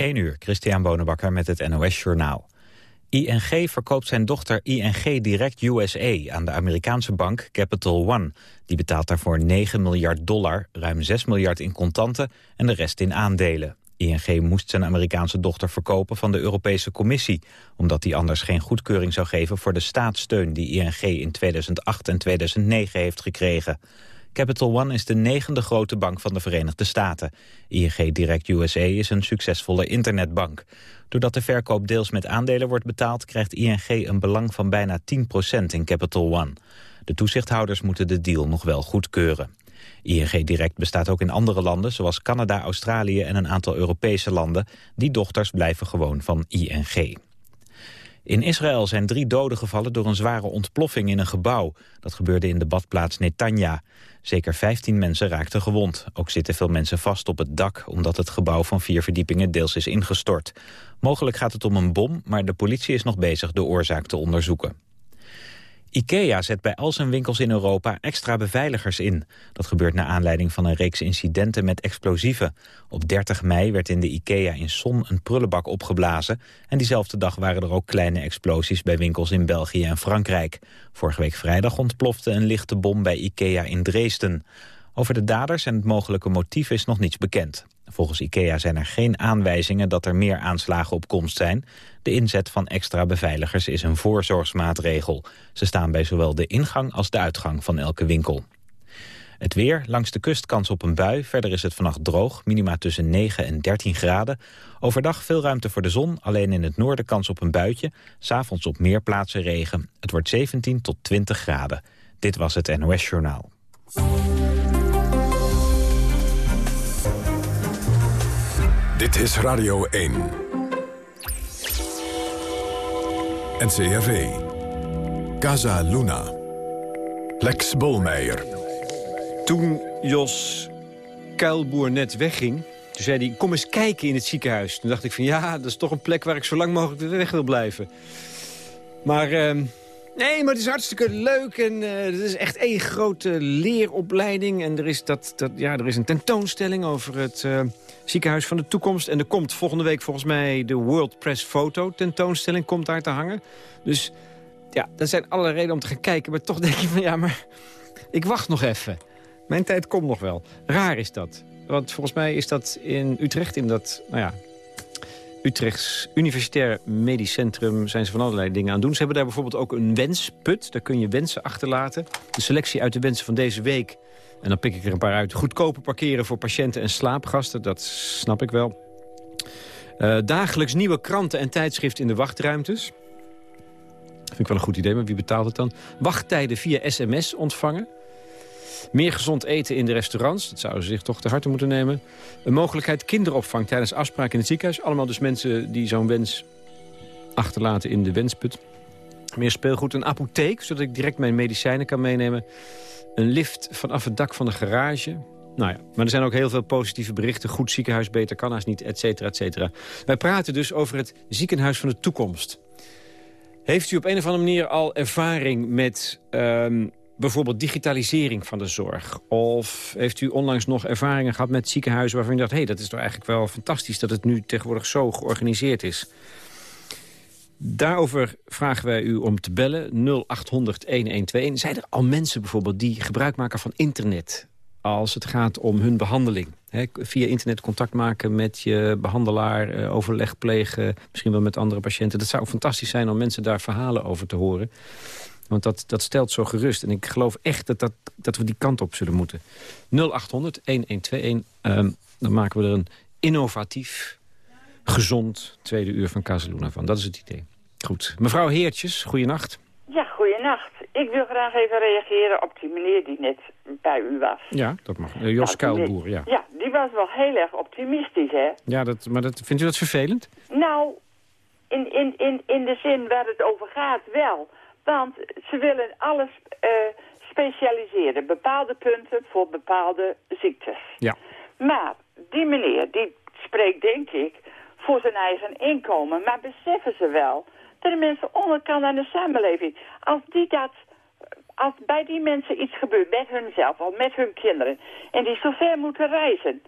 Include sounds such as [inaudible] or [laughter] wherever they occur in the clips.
1 uur, Christian Bonenbakker met het NOS Journaal. ING verkoopt zijn dochter ING Direct USA aan de Amerikaanse bank Capital One. Die betaalt daarvoor 9 miljard dollar, ruim 6 miljard in contanten en de rest in aandelen. ING moest zijn Amerikaanse dochter verkopen van de Europese Commissie... omdat die anders geen goedkeuring zou geven voor de staatssteun... die ING in 2008 en 2009 heeft gekregen. Capital One is de negende grote bank van de Verenigde Staten. ING Direct USA is een succesvolle internetbank. Doordat de verkoop deels met aandelen wordt betaald... krijgt ING een belang van bijna 10% in Capital One. De toezichthouders moeten de deal nog wel goedkeuren. ING Direct bestaat ook in andere landen, zoals Canada, Australië en een aantal Europese landen. Die dochters blijven gewoon van ING. In Israël zijn drie doden gevallen door een zware ontploffing in een gebouw. Dat gebeurde in de badplaats Netanya. Zeker 15 mensen raakten gewond. Ook zitten veel mensen vast op het dak... omdat het gebouw van vier verdiepingen deels is ingestort. Mogelijk gaat het om een bom, maar de politie is nog bezig de oorzaak te onderzoeken. IKEA zet bij al zijn winkels in Europa extra beveiligers in. Dat gebeurt naar aanleiding van een reeks incidenten met explosieven. Op 30 mei werd in de IKEA in Son een prullenbak opgeblazen... en diezelfde dag waren er ook kleine explosies bij winkels in België en Frankrijk. Vorige week vrijdag ontplofte een lichte bom bij IKEA in Dresden. Over de daders en het mogelijke motief is nog niets bekend. Volgens IKEA zijn er geen aanwijzingen dat er meer aanslagen op komst zijn. De inzet van extra beveiligers is een voorzorgsmaatregel. Ze staan bij zowel de ingang als de uitgang van elke winkel. Het weer, langs de kust kans op een bui. Verder is het vannacht droog, minima tussen 9 en 13 graden. Overdag veel ruimte voor de zon, alleen in het noorden kans op een buitje. S'avonds op meer plaatsen regen. Het wordt 17 tot 20 graden. Dit was het NOS Journaal. Dit is Radio 1. NCRV. Casa Luna. Lex Bolmeijer. Toen Jos Kuilboer net wegging... Toen zei hij, kom eens kijken in het ziekenhuis. Toen dacht ik van ja, dat is toch een plek waar ik zo lang mogelijk weg wil blijven. Maar uh, nee, maar het is hartstikke leuk en uh, het is echt één grote leeropleiding. En er is, dat, dat, ja, er is een tentoonstelling over het... Uh, ziekenhuis van de toekomst. En er komt volgende week volgens mij de World Press Foto tentoonstelling komt daar te hangen. Dus ja, dat zijn alle redenen om te gaan kijken. Maar toch denk je van ja, maar ik wacht nog even. Mijn tijd komt nog wel. Raar is dat. Want volgens mij is dat in Utrecht, in dat, nou ja, Utrechts Universitair Medisch Centrum zijn ze van allerlei dingen aan doen. Ze hebben daar bijvoorbeeld ook een wensput. Daar kun je wensen achterlaten. De selectie uit de wensen van deze week en dan pik ik er een paar uit. Goedkoper parkeren voor patiënten en slaapgasten, dat snap ik wel. Uh, dagelijks nieuwe kranten en tijdschriften in de wachtruimtes. Vind ik wel een goed idee, maar wie betaalt het dan? Wachttijden via sms ontvangen. Meer gezond eten in de restaurants. Dat zouden ze zich toch te harte moeten nemen. Een mogelijkheid kinderopvang tijdens afspraken in het ziekenhuis. Allemaal dus mensen die zo'n wens achterlaten in de wensput. Meer speelgoed. Een apotheek, zodat ik direct mijn medicijnen kan meenemen. Een lift vanaf het dak van de garage. Nou ja, maar er zijn ook heel veel positieve berichten. Goed ziekenhuis, beter kan haast niet, et cetera, et cetera. Wij praten dus over het ziekenhuis van de toekomst. Heeft u op een of andere manier al ervaring met ehm, bijvoorbeeld digitalisering van de zorg? Of heeft u onlangs nog ervaringen gehad met ziekenhuizen waarvan u dacht... hé, hey, dat is toch eigenlijk wel fantastisch dat het nu tegenwoordig zo georganiseerd is? Daarover vragen wij u om te bellen, 0800-1121. Zijn er al mensen bijvoorbeeld die gebruik maken van internet... als het gaat om hun behandeling? via internet contact maken met je behandelaar, eh, overleg plegen... misschien wel met andere patiënten. Dat zou fantastisch zijn om mensen daar verhalen over te horen. Want dat, dat stelt zo gerust. En ik geloof echt dat, dat, dat we die kant op zullen moeten. 0800-1121, um, dan maken we er een innovatief gezond tweede uur van Casaluna van. Dat is het idee. Goed. Mevrouw Heertjes, goeienacht. Ja, goeienacht. Ik wil graag even reageren op die meneer die net bij u was. Ja, dat mag. Uh, Jos Kuilboer, ja. Ja, die was wel heel erg optimistisch, hè? Ja, dat, maar dat, vindt u dat vervelend? Nou, in, in, in, in de zin waar het over gaat wel. Want ze willen alles uh, specialiseren. Bepaalde punten voor bepaalde ziektes. Ja. Maar die meneer, die spreekt denk ik voor zijn eigen inkomen. Maar beseffen ze wel dat de mensen onderkant aan de samenleving, als die dat als bij die mensen iets gebeurt met hunzelf of met hun kinderen... en die zo ver moeten reizen,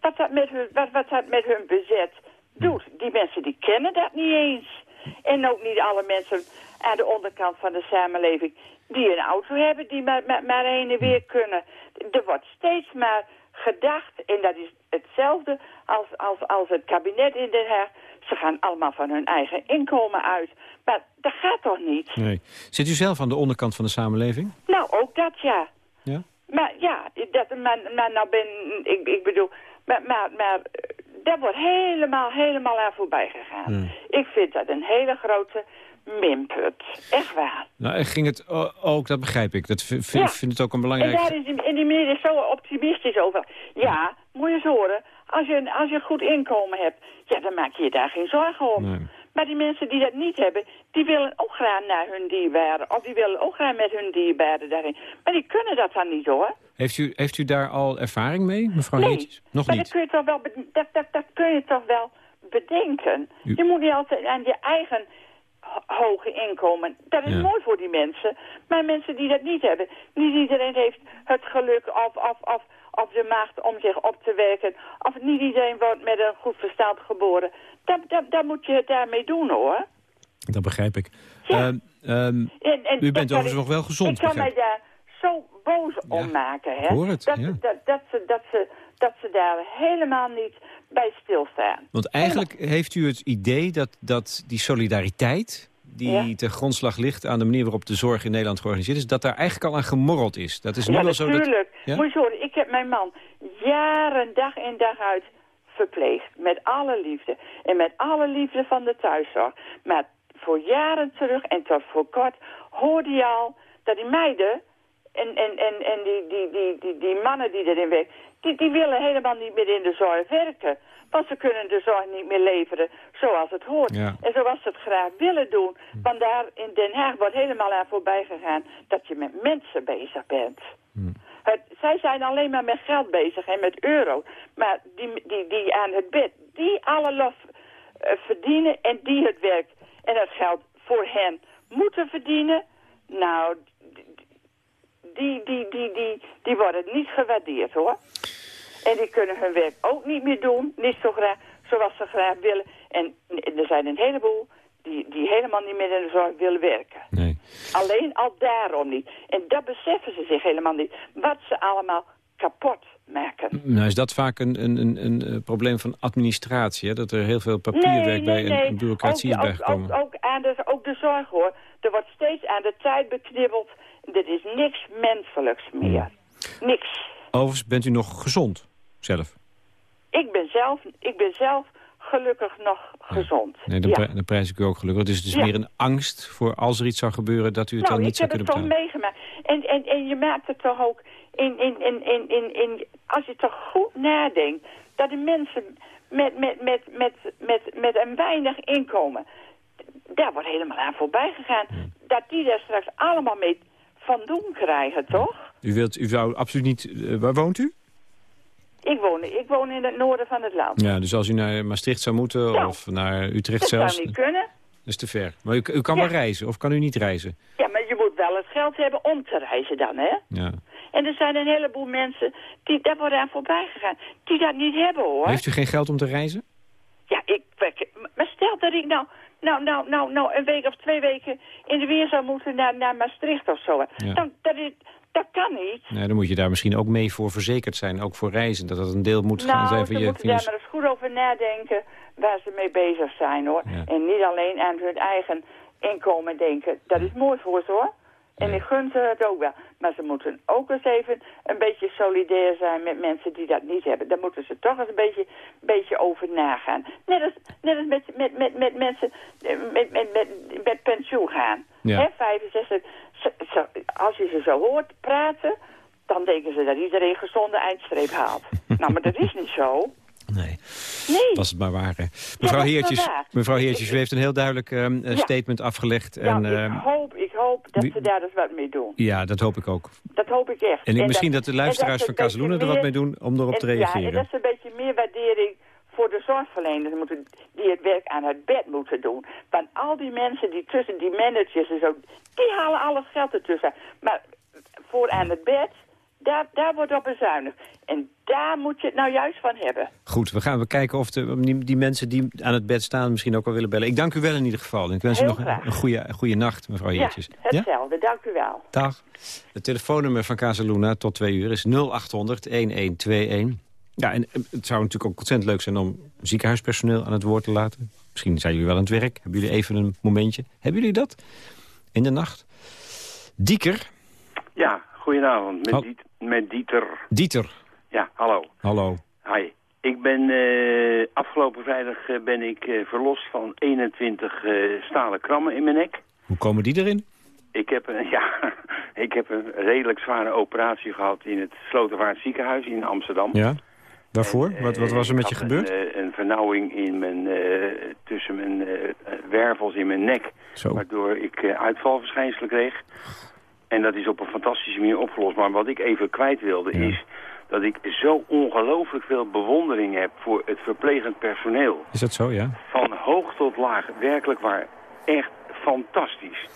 wat dat met hun, wat, wat dat met hun bezet doet. Die mensen die kennen dat niet eens. En ook niet alle mensen aan de onderkant van de samenleving die een auto hebben, die maar, maar, maar heen en weer kunnen. Er wordt steeds maar gedacht, en dat is hetzelfde als, als, als het kabinet in Den Haag. Ze gaan allemaal van hun eigen inkomen uit. Maar dat gaat toch niet? Nee. Zit u zelf aan de onderkant van de samenleving? Nou, ook dat ja. Ja? Maar ja, dat, maar, maar nou ben ik, ik bedoel, maar, maar, maar daar wordt helemaal, helemaal aan voorbij gegaan. Hmm. Ik vind dat een hele grote minput. Echt waar. Nou, ging het ook, dat begrijp ik. Dat vind, Ja. vind het ook een En belangrijk... daar is die, en die meneer is zo optimistisch over. Ja, moet je eens horen. Als je, een- als je een goed inkomen hebt, ja, dan maak je je daar geen zorgen om. Nee. Maar die mensen die dat niet hebben, die willen ook graag naar hun dierbaren. Of die willen ook graag met hun dierbaren daarin. Maar die kunnen dat dan niet hoor. Heeft u, heeft u daar al ervaring mee, mevrouw Nee, Heertjes? Nog maar dat niet? kun je toch wel, dat, dat, dat kun je toch wel bedenken. U- Je moet niet altijd aan je eigen ho- hoge inkomen. Dat is Ja. mooi voor die mensen. Maar mensen die dat niet hebben, niet iedereen heeft het geluk of, of, of, of de macht om zich op te werken. Of niet iedereen wordt met een goed verstand geboren. Dat, dat, dat moet je het daarmee doen hoor. Dat begrijp ik. Ja. Ehm, ehm, En, en U bent overigens ik- nog wel gezond, Ik kan mij daar zo boos Ja, om maken. Hè? hoor het, dat, ja. dat, dat, ze, dat, ze, dat ze daar helemaal niet bij stilstaan. Want eigenlijk heeft u het idee dat, dat die solidariteit... die Ja. ten grondslag ligt aan de manier waarop de zorg in Nederland georganiseerd is... dat daar eigenlijk al aan gemorreld is. Dat is nu Ja, al zo dat... natuurlijk. Ja? Moet je horen, ik heb mijn man jaren dag in dag uit verpleegd. Met alle liefde. En met alle liefde van de thuiszorg. Maar voor jaren terug en tot voor kort hoorde je al dat die meiden... en, en, en, en die, die, die, die, die mannen die erin werken... Die, die willen helemaal niet meer in de zorg werken. Want ze kunnen de zorg niet meer leveren zoals het hoort. Ja. En zoals ze het graag willen doen. Want daar in Den Haag wordt helemaal aan voorbij gegaan... dat je met mensen bezig bent. Het, zij zijn alleen maar met geld bezig en met euro. Maar die, die, die aan het bed, die alle lof eh, verdienen en die het werk en het geld voor hen moeten verdienen... nou, die, die, die, die, die worden niet gewaardeerd, hoor. En die kunnen hun werk ook niet meer doen, niet zo graag, zoals ze graag willen. En er zijn een heleboel die, die helemaal niet meer in de zorg willen werken. Nee. Alleen al daarom niet. En dat beseffen ze zich helemaal niet. Wat ze allemaal kapot maken. Nou is dat vaak een, een, een, een eh, probleem van administratie. Hè? Dat er heel veel papierwerk bij en, bureaucratie ook, is bijgekomen. ook, ook, aan de, ook de zorg hoor. Er wordt steeds aan de tijd beknibbeld. Dit is niks menselijks meer. Niks. Overigens bent u nog gezond zelf. Ik ben zelf, ik ben zelf gelukkig nog gezond. Nee, dan, ja. pri- dan prijs ik u ook gelukkig. Dus het is Ja. meer een angst voor als er iets zou gebeuren... dat u het nou, dan niet ik zou heb kunnen het toch betalen. meegemaakt. En, en, en je maakt het toch ook in, in, in, in, in, in als je toch goed nadenkt, dat de mensen met, met, met, met, met, met een weinig inkomen, daar wordt helemaal aan voorbij gegaan, dat die daar straks allemaal mee van doen krijgen, toch? U, wilt, u zou absoluut niet... eh, waar woont u? Ik woon, ik woon in het noorden van het land. Ja, dus als u naar Maastricht zou moeten Ja. of naar Utrecht dat zelfs... zou niet Dat kunnen. is te ver. Maar u, u kan Ja. wel reizen of kan u niet reizen? Ja, maar je moet wel het geld hebben om te reizen dan, hè? Ja. En er zijn een heleboel mensen die daar worden aan voorbij gegaan, die dat niet hebben, hoor. Heeft u geen geld om te reizen? Ja, ik, ik- maar stel dat ik nou, nou, nou, nou, nou een week of twee weken in de weer zou moeten naar, naar Maastricht of zo. Ja. Dan, dat, is, dat kan niet. Nee, dan moet je daar misschien ook mee voor verzekerd zijn. Ook voor reizen. Dat dat een deel moet gaan nou, zijn ze van je... van je- daar maar eens goed over nadenken waar ze mee bezig zijn, hoor. Ja. En niet alleen aan hun eigen inkomen denken. Dat is mooi voor ze, hoor. En Ja. ik gun ze het ook wel. Maar ze moeten ook eens even een beetje solidair zijn met mensen die dat niet hebben. Daar moeten ze toch eens een beetje, beetje over nagaan. Net als, net als met, met, met, met mensen eh, met, met, met, met pensioen gaan. Ja. Hè, 65. Ze- ze- als je ze zo hoort praten, dan denken ze dat iedereen gezonde eindstreep haalt. [laughs] nou, maar dat is niet zo. Nee, Nee. was het maar waar. hè. Mevrouw Heertjes, waar. mevrouw Heertjes u heeft een heel duidelijk eh, Ja. statement afgelegd. Ja, en, ik ehm, hoop, ik hoop dat wie- ze daar dus wat mee doen. ja, dat hoop ik ook. Dat hoop ik echt. En ik, misschien dat, de en luisteraars van Casaluna er wat mee doen om erop te en- Ja, en reageren. dat is een beetje meer waardering voor de zorgverleners moeten, die het werk aan het bed moeten doen. Want al die mensen die tussen die managers en zo, die halen al het geld ertussen. Maar voor aan het bed, Daar, daar wordt op bezuinigd. En daar moet je het nou juist van hebben. Goed, we gaan we kijken of de, die, die mensen die aan het bed staan misschien ook wel willen bellen. Ik dank u wel in ieder geval. En ik wens Heel u nog een, graag. een goede, een goede nacht, mevrouw Ja, Jeetjes. hetzelfde. Dank u wel. Dag. Het telefoonnummer van Casaluna tot twee uur is 0800 1121. Ja, en eh, het zou natuurlijk ook ontzettend leuk zijn om ziekenhuispersoneel aan het woord te laten. Misschien zijn jullie wel aan het werk. Hebben jullie even een momentje? Hebben jullie dat? In de nacht? Dieker? Ja, goedenavond. Met, Diet- met Dieter. Dieter. Ja, hallo. Hallo. Hi. Ik ben eh, afgelopen vrijdag eh, ben ik verlost van 21 eh, stalen krammen in mijn nek. Hoe komen die erin? Ik heb, een, [laughs] ja, ik heb een redelijk zware operatie gehad in het Slotervaart ziekenhuis in Amsterdam. Ja. Waarvoor? En, wat, wat eh, was er met je gebeurd? Een, eh, een vernauwing in mijn, eh, tussen mijn eh, wervels in mijn nek. Zo. Waardoor ik eh, uitvalverschijnselen kreeg. En dat is op een fantastische manier opgelost. Maar wat ik even kwijt wilde Ja. is dat ik zo ongelooflijk veel bewondering heb voor het verplegend personeel. Is dat zo, ja? Van hoog tot laag, werkelijk waar, echt fantastisch.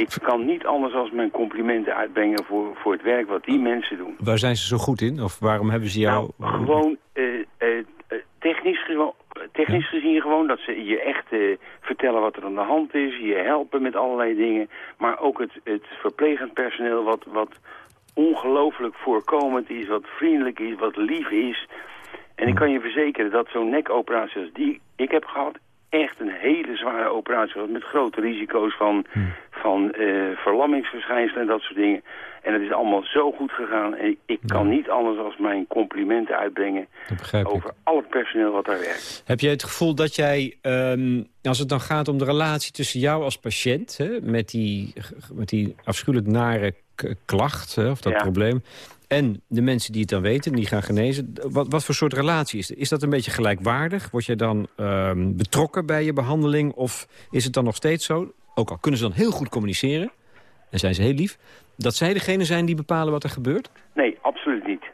Ik kan niet anders als mijn complimenten uitbrengen voor, voor het werk wat die mensen doen. Waar zijn ze zo goed in? Of waarom hebben ze jou... Nou, gewoon eh, eh, eh, technisch, technisch gezien gewoon dat ze je echt vertellen wat er aan de hand is. Je helpen met allerlei dingen. Maar ook het, het verplegend personeel wat, wat ongelooflijk voorkomend is. Wat vriendelijk is, wat lief is. En ik kan je verzekeren dat zo'n nekoperatie als die ik heb gehad... echt een hele zware operatie was met grote risico's van, van eh, verlammingsverschijnselen en dat soort dingen. En het is allemaal zo goed gegaan. En ik, kan niet anders als mijn complimenten uitbrengen Dat ik. over al het personeel wat daar werkt. Heb jij het gevoel dat jij, ehm, als het dan gaat om de relatie tussen jou als patiënt... Hè, met, die, met die afschuwelijk nare klacht, hè, of dat Ja. probleem... en de mensen die het dan weten, die gaan genezen... wat, wat voor soort relatie is het? Is dat een beetje gelijkwaardig? Word jij dan ehm, betrokken bij je behandeling? Of is het dan nog steeds zo, ook al kunnen ze dan heel goed communiceren... en zijn ze heel lief... dat zij degene zijn die bepalen wat er gebeurt? Nee, absoluut niet.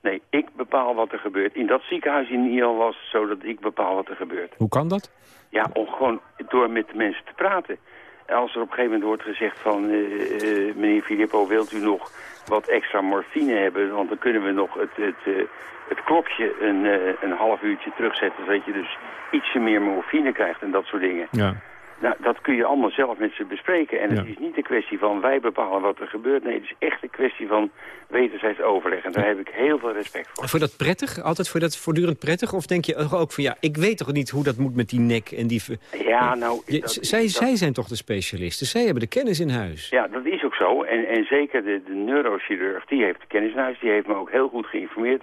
Nee, ik bepaal wat er gebeurt. In dat ziekenhuis in Iran was het zo dat ik bepaal wat er gebeurt. Hoe kan dat? Ja, om gewoon door met de mensen te praten. En als er op een gegeven moment wordt gezegd van... eh, eh, meneer Filippo, wilt u nog wat extra morfine hebben? Want dan kunnen we nog het, het, eh, het klokje een, een half uurtje terugzetten... zodat je dus ietsje meer morfine krijgt en dat soort dingen. Ja. Nou, dat kun je allemaal zelf met ze bespreken. En het is niet een kwestie van wij bepalen wat er gebeurt. Nee, het is echt een kwestie van wederzijds overleg. En daar heb ik heel veel respect voor. Je dat prettig? Altijd voor dat voortdurend prettig? Of denk je ook van ja, ik weet toch niet hoe dat moet met die nek en die... Ja, nou... Je- dat- zij, dat- zij zijn toch de specialisten? Zij hebben de kennis in huis. Ja, dat is ook zo. En, en zeker de, de neurochirurg, die heeft de kennis in huis. Die heeft me ook heel goed geïnformeerd.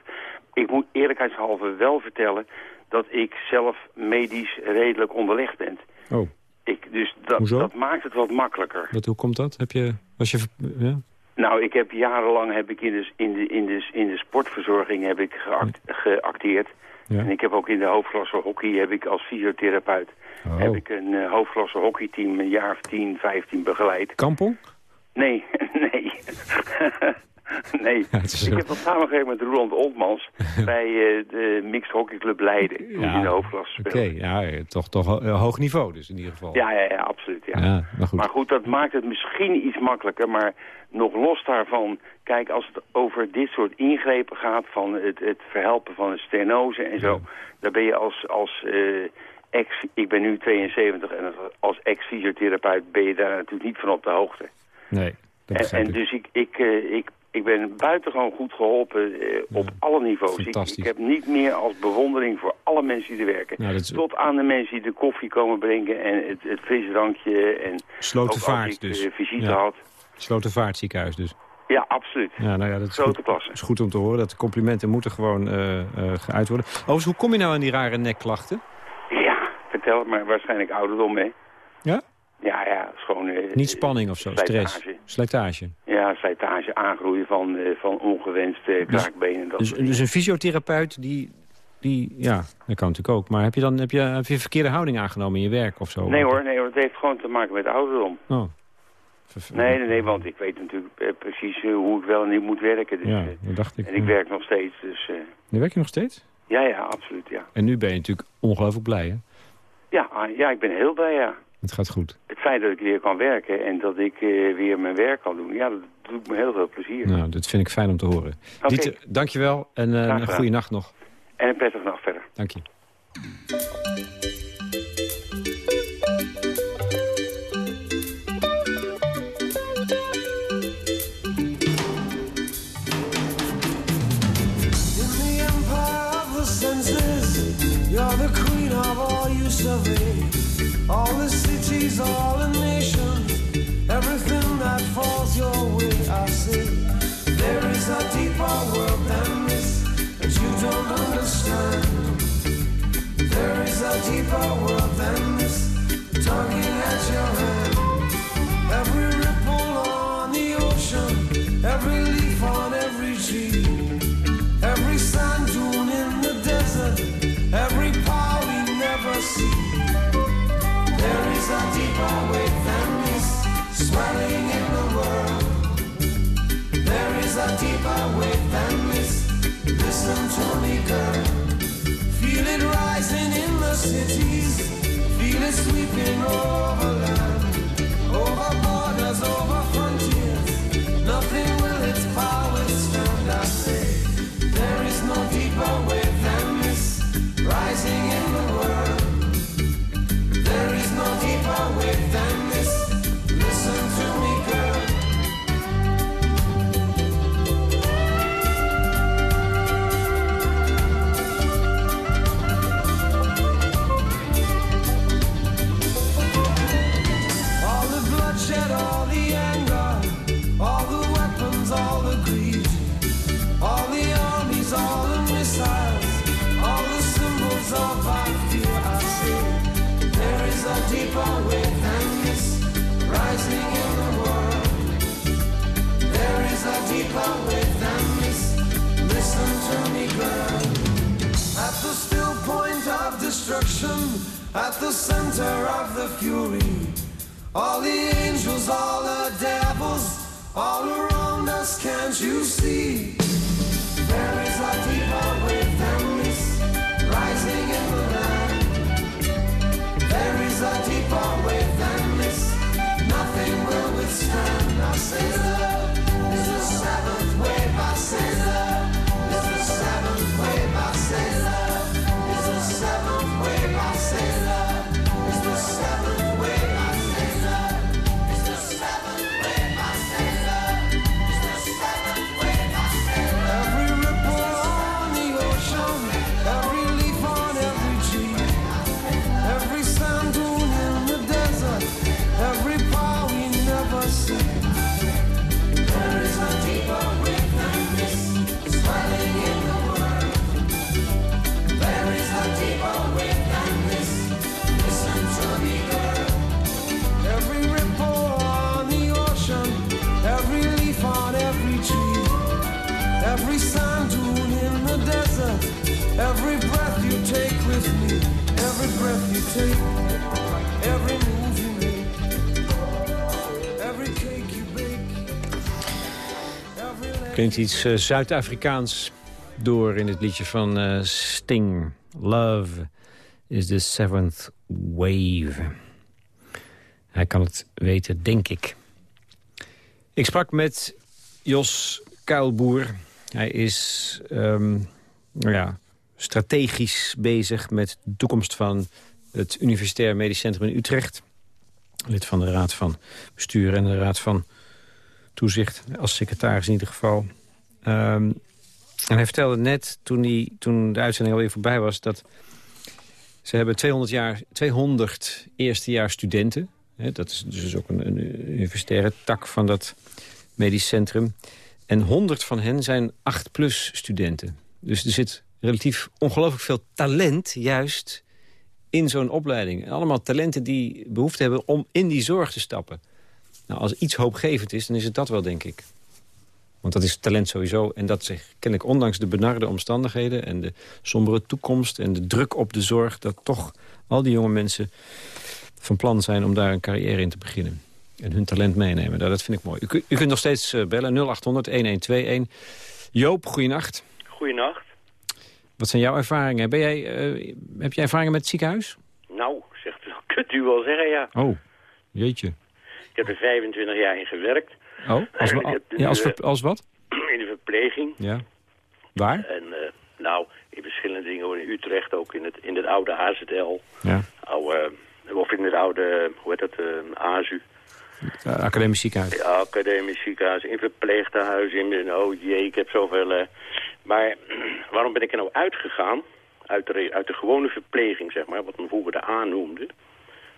Ik moet eerlijkheidshalve wel vertellen dat ik zelf medisch redelijk onderlegd ben. Oh, Ik, dus dat, Hoezo? dat maakt het wat makkelijker. hoe komt dat? Heb je, was je, ja? Nou, ik heb jarenlang heb ik in de, in de, in de, in de sportverzorging heb ik geact- geacteerd. Ja. En ik heb ook in de hoofdklasse hockey heb ik als fysiotherapeut Oh. heb ik een eh, hoofdklasse hockeyteam een jaar of 10, 15 begeleid. Kampong? Nee, [laughs] nee. [laughs] [laughs] nee, Ja, ik heb dat samengewerkt met Roland Oltmans [laughs] bij eh, de Mixed Hockey Club Leiden. Toen hij in de hoofdklasse Oké, ja, toch, toch ho- eh, hoog niveau dus in ieder geval. Ja, ja, ja, absoluut. Ja. Ja, maar goed. Maar goed, dat maakt het misschien iets makkelijker. Maar nog los daarvan, kijk, als het over dit soort ingrepen gaat... van het, het verhelpen van een stenose en zo... dan ben je als, als eh, ex... Ik ben nu 72 en als- ex-fysiotherapeut ben je daar natuurlijk niet van op de hoogte. Nee, dat En, en dus ik, ik, ik, ik ben buitengewoon goed geholpen eh, op alle niveaus. Ik, fantastisch. ik heb niet meer als bewondering voor alle mensen die er werken. Nou, is- Tot aan de mensen die de koffie komen brengen en het, het frisdrankje. En Slotenvaart ik dus. eh, visite Ja. had. Slotenvaartziekenhuis dus. Ja, absoluut. Ja, nou ja, dat is Grote goed, klasse. is goed om te horen. Dat de complimenten moeten gewoon eh, eh, geuit worden. Overigens, hoe kom je nou aan die rare nekklachten? Ja, vertel het maar. Waarschijnlijk ouderdom, hè? Ja? Ja, ja, het is gewoon... eh, Niet spanning of zo, stress. slijtage. Slijtage. Ja, slijtage, aangroeien van, eh, van ongewenst eh, kraakbenen. en Dat Dus, dus een fysiotherapeut die, die... Ja, dat kan natuurlijk ook. Maar heb je dan heb je, heb je een verkeerde houding aangenomen in je werk of zo? Nee hoor, nee hoor, het heeft gewoon te maken met ouderdom. Oh. Nee, nee, nee, want ik weet natuurlijk eh, precies hoe ik wel en niet moet werken. Dus, Ja, dat dacht ik. en ik ja. werk nog steeds, dus Nu werk je nog steeds? ja, ja, absoluut, ja. En nu ben je natuurlijk ongelooflijk blij, hè? Ja, ah, ja, ik ben heel blij, ja. Het gaat goed. Het feit dat ik weer kan werken en dat ik eh, weer mijn werk kan doen, ja, dat, doet me heel veel plezier. Nou, dat vind ik fijn om te horen. Oké. Dieter, dankjewel en uh, een goede nacht nog. En een prettige nacht verder. Dank je. Every ripple on the ocean, every leaf cities, feel it sweeping over At the still point of destruction, at the center of the fury. All the angels, all the devils, all around us, can't you see? There is a deeper wave than this, rising in the land. There is a deeper wave than this, nothing will withstand. I say love is the seventh wave. Klinkt iets eh, Zuid-Afrikaans door in het liedje van eh, Sting. Love is the seventh wave. Hij kan het weten, denk ik. Ik sprak met Jos Kuilboer. Hij is ehm, nou ja, strategisch bezig met de toekomst van het Universitair Medisch Centrum in Utrecht. Lid van de Raad van Bestuur en de Raad van Toezicht, als secretaris in ieder geval. Ehm, en hij vertelde net, toen, hij, toen de uitzending alweer voorbij was... dat ze hebben 200, jaar, 200 eerstejaars studenten. Hè, dat is dus ook een, een universitaire tak van dat medisch centrum. En 100 van hen zijn 8-plus studenten. Dus er zit relatief ongelooflijk veel talent juist in zo'n opleiding. En allemaal talenten die behoefte hebben om in die zorg te stappen. Nou, als iets hoopgevend is, dan is het dat wel, denk ik. Want dat is talent sowieso. En dat zich kennelijk ondanks de benarde omstandigheden... en de sombere toekomst en de druk op de zorg... dat toch al die jonge mensen van plan zijn om daar een carrière in te beginnen. En hun talent meenemen. Nou, dat vind ik mooi. U, u kunt nog steeds eh, bellen 0800-1121. Joop, goeienacht. Goeienacht. Wat zijn jouw ervaringen? Ben jij, eh, heb jij ervaringen met het ziekenhuis? Nou, zegt u, [laughs] kunt u wel zeggen, ja. Oh, jeetje. Ik heb er 25 jaar in gewerkt. Oh, als, [laughs] ja, als, ver- als wat? [clears throat] in de verpleging. Ja. Waar? En eh, nou, in verschillende dingen, hoor. in Utrecht ook, in het, in het oude AZL. Ja. Oude, of in het oude, hoe heet dat, eh AZU. Uh, academisch ziekenhuis. Ja, academisch ziekenhuis, in verpleeghuizen, in, in oh jee, ik heb zoveel... maar [clears throat] waarom ben ik er nou uitgegaan? Uit de, uit de gewone verpleging, zeg maar, wat men vroeger de A noemde.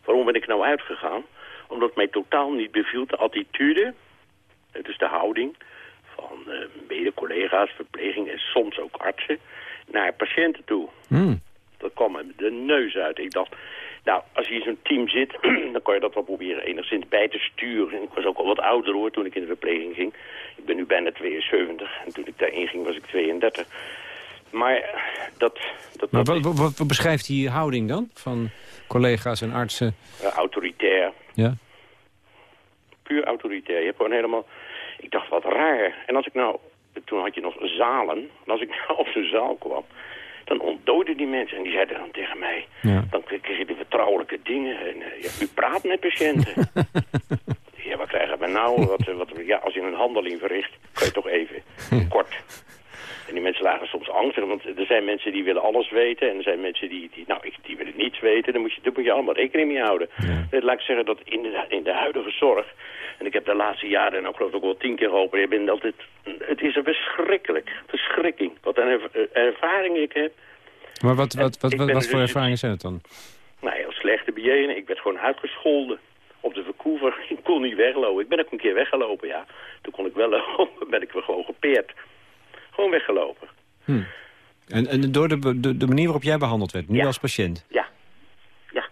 Waarom ben ik er nou uitgegaan? Omdat mij totaal niet beviel de attitude, dus de houding van eh mede-collega's, verpleging en soms ook artsen, naar patiënten toe. Hmm. Dat kwam me de neus uit. Ik dacht, nou, als je in zo'n team zit, [clears throat] dan kan je dat wel proberen enigszins bij te sturen. Ik was ook al wat ouder hoor, toen ik in de verpleging ging. Ik ben nu bijna 72 en toen ik daarin ging was ik 32. Maar dat, dat, Maar wat, is wat, wat beschrijft die houding dan? Van collega's en artsen? eh, autoritair, Ja. puur autoritair. Je hebt gewoon helemaal... Ik dacht, wat raar. En als ik nou... Toen had je nog zalen. En als ik [laughs] nou op zo'n zaal kwam... Dan ontdooiden die mensen. En die zeiden dan tegen mij... Ja. Dan kreeg je de vertrouwelijke dingen. En, eh, ja, u praat met patiënten. [laughs] ja, wat krijgen we nou? [laughs] Wat, eh, wat, ja, als je een handeling verricht... Kan je toch even [laughs] kort... En die mensen lagen soms angstig, want er zijn mensen die willen alles weten. En er zijn mensen die, die nou, ik, die willen niets weten. Daar moet je, daar moet je allemaal rekening mee houden. Eh, Laat ik zeggen dat in de, in de huidige zorg... En ik heb de laatste jaren, nou geloof ik ook wel tien keer geholpen. Ik ben altijd, het is een verschrikkelijk, verschrikking. Wat een eh, ervaring ik heb. Maar wat, wat, wat, wat dus- voor ervaringen zijn het dan? Nou, heel slechte bejenen. Ik werd gewoon uitgescholden op de verkoever. [laughs] Ik kon niet weglopen. Ik ben ook een keer weggelopen, ja. Toen kon ik wel [laughs] lopen, ben ik weer gewoon gepeerd. Gewoon weggelopen. En, en door de, de, de manier waarop jij behandeld werd, nu Ja. als patiënt? Ja. Ja.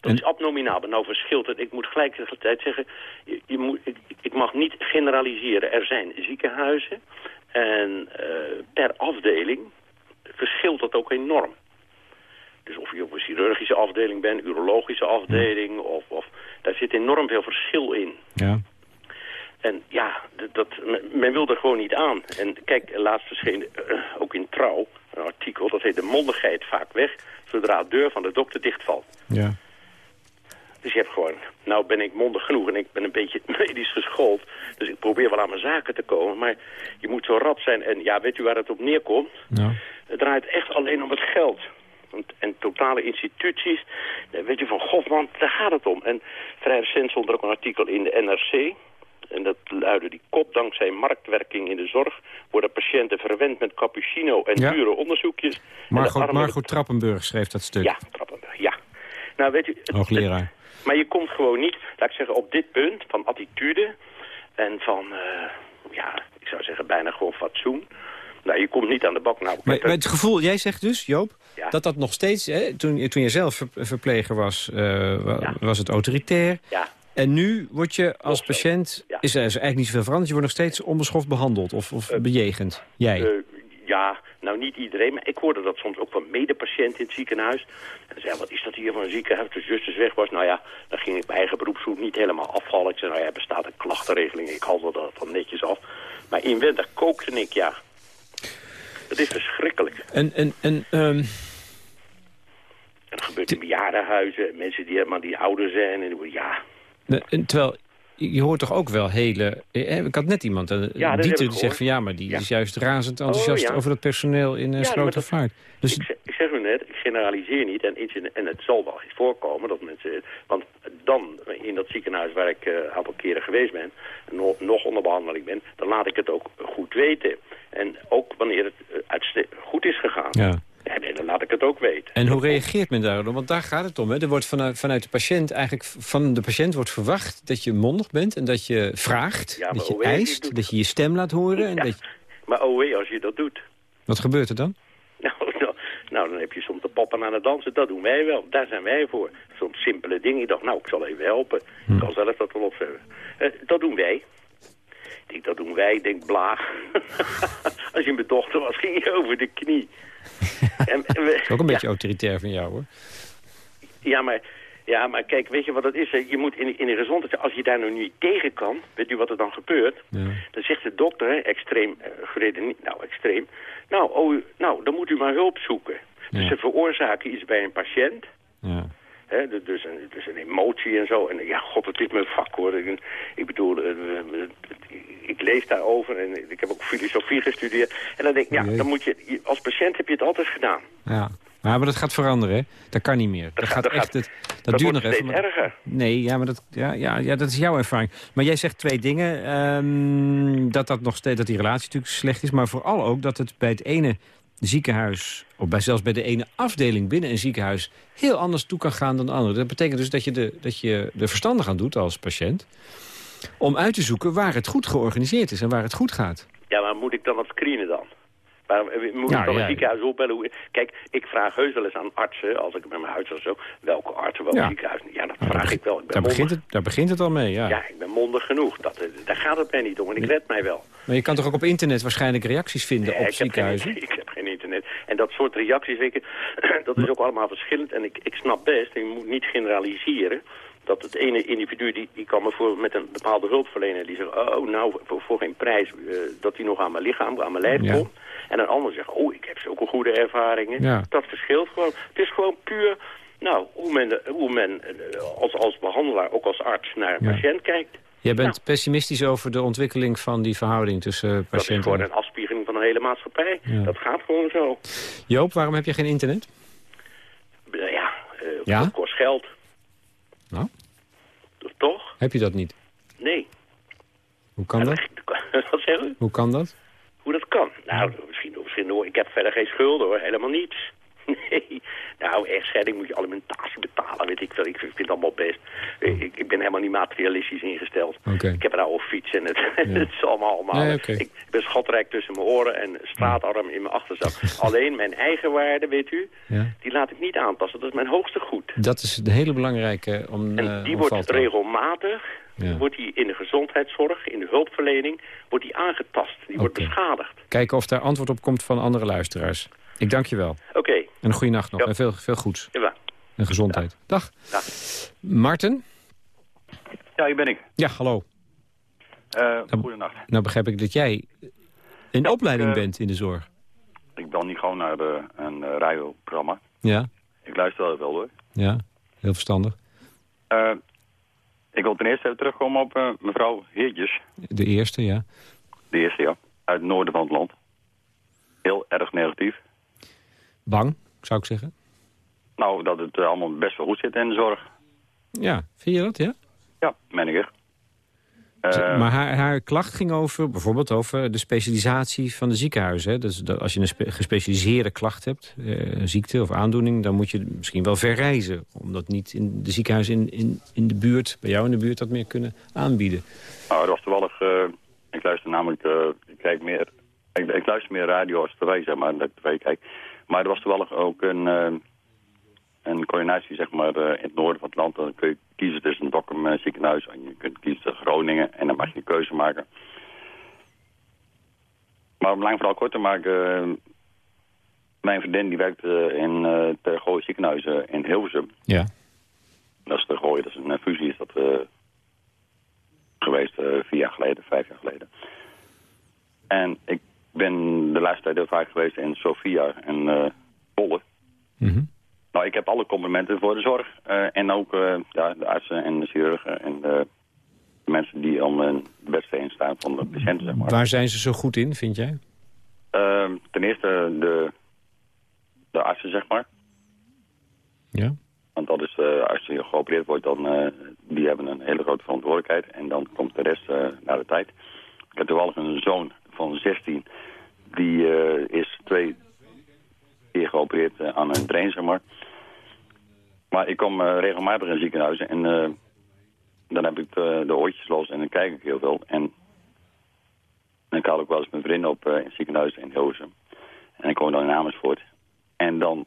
Dat En- is abnominaal. Maar nou verschilt het. Ik moet gelijk tegelijkertijd zeggen... Je, je moet, ik, ik mag niet generaliseren. Er zijn ziekenhuizen. En eh, per afdeling verschilt dat ook enorm. Dus of je op een chirurgische afdeling bent, urologische afdeling... Of, of, daar zit enorm veel verschil in. Ja. En ja, dat, men wil er gewoon niet aan. En kijk, laatst verscheen eh, ook in Trouw een artikel... dat heet de mondigheid vaak weg... zodra de deur van de dokter dichtvalt. Ja. Dus je hebt gewoon, nou ben ik mondig genoeg en ik ben een beetje [laughs] medisch geschoold. Dus ik probeer wel aan mijn zaken te komen. Maar je moet zo rap zijn. En ja, weet u waar het op neerkomt? Nou. Het draait echt alleen om het geld. En totale instituties, weet je, van Gofman, daar gaat het om. En vrij recent stond er ook een artikel in de NRC. En dat luidde die kop, dankzij marktwerking in de zorg... worden patiënten verwend met cappuccino en Ja. dure onderzoekjes. Margot, Margot Trappenburg schreef dat stuk. Ja, Trappenberg, ja. Nou, weet u... het- Hoogleraar. maar je komt gewoon niet, laat ik zeggen, op dit punt van attitude en van, eh, ja, ik zou zeggen bijna gewoon fatsoen. Nou, je komt niet aan de bak. Nou, maar het gevoel, jij zegt dus, Joop, Ja. dat dat nog steeds... Hè, toen, toen je zelf ver- verpleger was, eh, Ja. was het autoritair. ja, En nu word je als patiënt... Ja. Is er is eigenlijk niet zoveel veranderd. Je wordt nog steeds onbeschoft behandeld of, of bejegend. Jij. eh, ja, nou niet iedereen, maar ik hoorde dat soms ook van medepatiënten in het ziekenhuis. En zei, wat is dat hier voor een ziekenhuis? De zusters weg was. Nou ja, dan ging ik mijn eigen beroepsgroep niet helemaal afvallen. Ik zei, nou ja, er bestaat een klachtenregeling. Ik haal dat dan netjes af. Maar inwendig kookte ik, ja. Dat is verschrikkelijk. En, en, en En dat gebeurt in bejaardenhuizen. Mensen die helemaal die ouder zijn. En ja, ne- en terwijl... Je hoort toch ook wel hele... eh, Ik had net iemand, eh, Ja, Dieter, die zegt van... ja, maar die Ja. is juist razend enthousiast Oh, ja. over dat personeel in uh, Ja, dat-. Dus ik, zeg, ik zeg u net, generaliseer niet. En, iets in- en het zal wel eens voorkomen dat mensen... Want dan, in dat ziekenhuis waar ik eh, een aantal keren geweest ben... en nog, nog onder behandeling ben... dan laat ik het ook goed weten. En ook wanneer het eh, goed is gegaan. ja. Ja, nee, dan laat ik het ook weten. En hoe reageert men daarop? Want daar gaat het om. Hè? Er wordt vanuit, vanuit de patiënt eigenlijk van de patiënt wordt verwacht dat je mondig bent en dat je vraagt, Ja, dat je eist, dat je je stem laat horen. En Ja. dat je- Maar oh wee, als je dat doet... Wat gebeurt er dan? Nou, dan heb je soms de poppen aan het dansen. Dat doen wij wel. Daar zijn wij voor. Soms simpele dingen. Ik dacht, nou, ik zal even helpen. Ik kan zelf dat wel opzetten. Eh, dat doen wij. Ik denk, dat doen wij. Ik denk, blaag. [laughs] Als je mijn dochter was, ging je over de knie. [laughs] en, we- Dat is ook een ja, beetje autoritair van jou, hoor. Ja, maar, ja, maar kijk, weet je wat het is? Je moet in, in de gezondheid, als je daar nou niet tegen kan, weet u wat er dan gebeurt? Ja. Dan zegt de dokter, extreem uh, gereden, nou extreem, nou, oh, nou, dan moet u maar hulp zoeken. Dus ze veroorzaken iets bij een patiënt. Ja. Dus, een, dus een emotie en zo. En ja, god, het is mijn vak hoor. Ik, ik bedoel, eh, eh, ik lees daarover en ik heb ook filosofie gestudeerd. En dan denk ik, ja, Jee. dan moet je, je- als patiënt heb je het altijd gedaan. Ja. Ja, maar dat gaat veranderen, hè? Dat kan niet meer. Dat, gaat- gaat dat echt... dat, dat duurt nog even. maar- erger. Nee, ja, maar dat, ja, ja, ja, dat is jouw ervaring. Maar jij zegt twee dingen. ehm, dat, dat, nog steeds, dat die relatie natuurlijk slecht is. Maar vooral ook dat het bij het ene ziekenhuis... of bij, zelfs bij de ene afdeling binnen een ziekenhuis... heel anders toe kan gaan dan de andere. Dat betekent dus dat je, de, dat je er verstandig aan doet als patiënt... om uit te zoeken waar het goed georganiseerd is en waar het goed gaat. Ja, maar moet ik dan dat screenen dan? Waarom, eh, moet Ja, ik dan ja. een ziekenhuis opbellen? Kijk, ik vraag heus wel eens aan artsen, als ik met mijn huis of zo, welke artsen, welk Ja. ziekenhuis. Ja, dat vraag ik wel. Ik ben Daar begint, het, daar begint het al mee, ja. Ja, ik ben mondig genoeg. Dat, eh, daar gaat het mij niet om en ik red mij wel. Maar je kan toch ook op internet waarschijnlijk reacties vinden op ik, heb ziekenhuizen? geen, [laughs] ik heb geen internet. En dat soort reacties, je, [clears throat] dat is ook allemaal verschillend. En ik, ik snap best, en je moet niet generaliseren... dat het ene individu, die, die kan me voor, met een bepaalde hulpverlener... die zegt, oh, nou, voor, voor geen prijs, eh, dat die nog aan mijn lichaam, aan mijn lijf Ja. En een ander zegt, oh, ik heb zulke goede ervaringen. Ja. Dat verschilt gewoon. Het is gewoon puur... Nou, hoe men, hoe men eh, als, als behandelaar, ook als arts, naar een Ja. patiënt kijkt. Jij bent pessimistisch over de ontwikkeling van die verhouding tussen eh, Dat is patiënten gewoon en... een afspiegeling van de hele maatschappij. Ja. Dat gaat gewoon zo. Joop, waarom heb je geen internet? Eh, Ja, eh, Ja? dat kost geld. Nou, Toch? heb je dat niet? Nee. Hoe kan dat? [laughs] Wat zeggen u? Hoe kan dat? Hoe dat kan? Nou, Ik heb verder geen schulden hoor. Helemaal niets. [laughs] Nee. Nou, echtscheiding moet je alimentatie betalen, weet ik veel. Ik vind het allemaal best. Ik, ik ben helemaal niet materialistisch ingesteld. Ik heb een oude fiets en het, [laughs] het is allemaal allemaal. Nee, ik, ik ben schatrijk tussen mijn oren en straatarm in mijn achterzak. [laughs] Alleen mijn eigen waarde, weet u, Ja. die laat ik niet aanpassen. Dat is mijn hoogste goed. Dat is een hele belangrijke om En eh, die om vast wordt regelmatig, Ja. wordt die in de gezondheidszorg, in de hulpverlening, wordt die aangetast. Die wordt beschadigd. Kijken of daar antwoord op komt van andere luisteraars. Ik dank je wel. Oké, En een goede nacht nog. Ja. En veel, veel goeds. ja. En gezondheid. Dag. Dag. Marten? Ja, hier ben ik. Ja, hallo. Uh, goedenacht. Nou begrijp ik dat jij in Ja, opleiding ik, eh, bent in de zorg. Ik bel niet gewoon naar een eh, radioprogramma. Ja, Ik luister wel wel hoor. ja. Heel verstandig. Ik wil ten eerste even terugkomen op mevrouw Heertjes. De eerste, ja. De eerste, ja. Uit het noorden van het land. Heel erg negatief. Bang, zou ik zeggen. Nou, dat het eh, allemaal best wel goed zit in de zorg. Ja, vind je dat, ja? Ja, meen ik. Eh, maar haar, haar klacht ging over, bijvoorbeeld over de specialisatie van de ziekenhuizen. Hè? Dus dat als je een spe- gespecialiseerde klacht hebt, eh, ziekte of aandoening... dan moet je misschien wel verreizen. Omdat niet in de ziekenhuizen in, in, in de buurt, bij jou in de buurt, dat meer kunnen aanbieden. Nou, dat was toevallig... ik luister namelijk... ik, kijk meer, ik, ik luister meer radio als tv, zeg maar. Dat ik tv kijk. Maar er was toevallig ook een... eh, een coördinatie, zeg maar, eh, in het noorden van het land. Dan kun je kiezen tussen een Dokkum ziekenhuis en je kunt kiezen tussen Groningen. En dan mag je een keuze maken. Maar om lang vooral kort te maken... eh, mijn vriendin die werkt eh, in het Gooi ziekenhuis eh, in Hilversum. Ja. Dat is de Gooi, dat is een fusie is dat geweest vier jaar geleden, vijf jaar geleden. En ik ben de laatste tijd heel vaak geweest in Sofia en eh Bolle. Mhm. Nou, ik heb alle complimenten voor de zorg. eh, en ook eh, ja, de artsen en de chirurgen en de mensen die om een beste heen staan van de patiënten, zeg maar. Waar zijn ze zo goed in, vind jij? Eh, ten eerste de, de artsen, zeg maar. Ja. Want dat is, eh, als je geopereerd wordt, dan eh, die hebben een hele grote verantwoordelijkheid. En dan komt de rest naar de tijd. Ik heb toevallig een zoon van 16. Die eh, is twee keer geopereerd eh, aan een drain, zeg maar. Maar ik kom eh, regelmatig in ziekenhuizen. En dan heb ik de, de oortjes los en dan kijk ik heel veel. En dan haal ik wel eens mijn vrienden op in het ziekenhuis in Hilversum. En ik kom dan in Amersfoort. En dan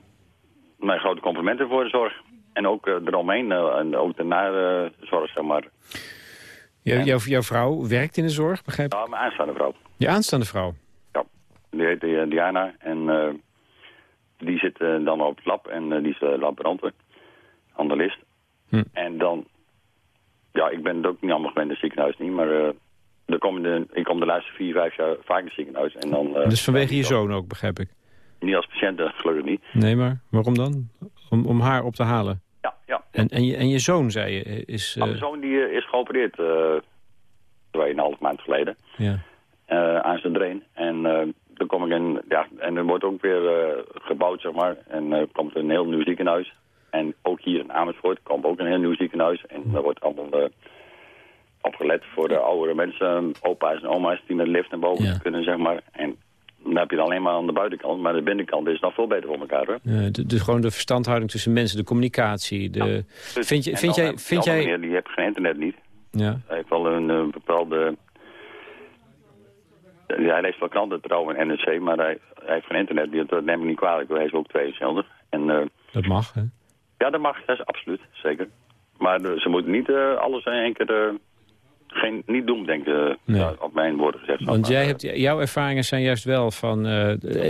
mijn grote complimenten voor de zorg. En ook eromheen, en ook de nazorg, zeg maar. Jou, jouw, jouw vrouw werkt in de zorg, begrijp ik? Ja, mijn aanstaande vrouw. Je aanstaande vrouw? Ja, die heet uh, Diana. En uh, die zit dan op het lab en die is laborante, analist. Hm. En dan, ja, ik ben het ook niet allemaal gewend in het ziekenhuis niet, maar... kom de, ik kom de laatste vier, vijf jaar vaak in het ziekenhuis. En dan, dus vanwege je zoon ook, begrijp ik? Niet als patiënt, gelukkig niet. Nee, maar waarom dan? Om, om haar op te halen? Ja, ja, En, en, je, en je zoon, zei je, is... Eh, Mijn zoon die, eh, is geopereerd eh tweeënhalf maand geleden ja. Eh, aan zijn drain. En eh dan kom ik in, ja, en er wordt ook weer eh, gebouwd, zeg maar. En er komt een heel nieuw ziekenhuis. En ook hier in Amersfoort komt ook een heel nieuw ziekenhuis. En daar wordt allemaal eh, op gelet voor de oudere mensen, opa's en oma's die met de lift naar boven Ja. kunnen, zeg maar. En dan heb je het alleen maar aan de buitenkant, maar de binnenkant is nog veel beter voor elkaar, hoor. De, de- gewoon de verstandhouding tussen mensen, de communicatie. De, Dus- vind je, vind jij, vind jij meneer, die heeft geen internet niet. ja, Hij heeft wel een bepaalde... Ja, hij leest wel kranten trouwens in NRC, maar hij, hij heeft geen internet. Die- Dat neem ik niet kwalijk, hij is ook 72. En eh, dat mag, hè? ja, dat mag, dat is absoluut, zeker. Maar eh, ze moeten niet eh, alles in één keer... geen, niet doen, denk ik, eh, Nee. ja, op mijn woorden gezegd. Want Maar, jij hebt, jouw ervaringen zijn juist wel van...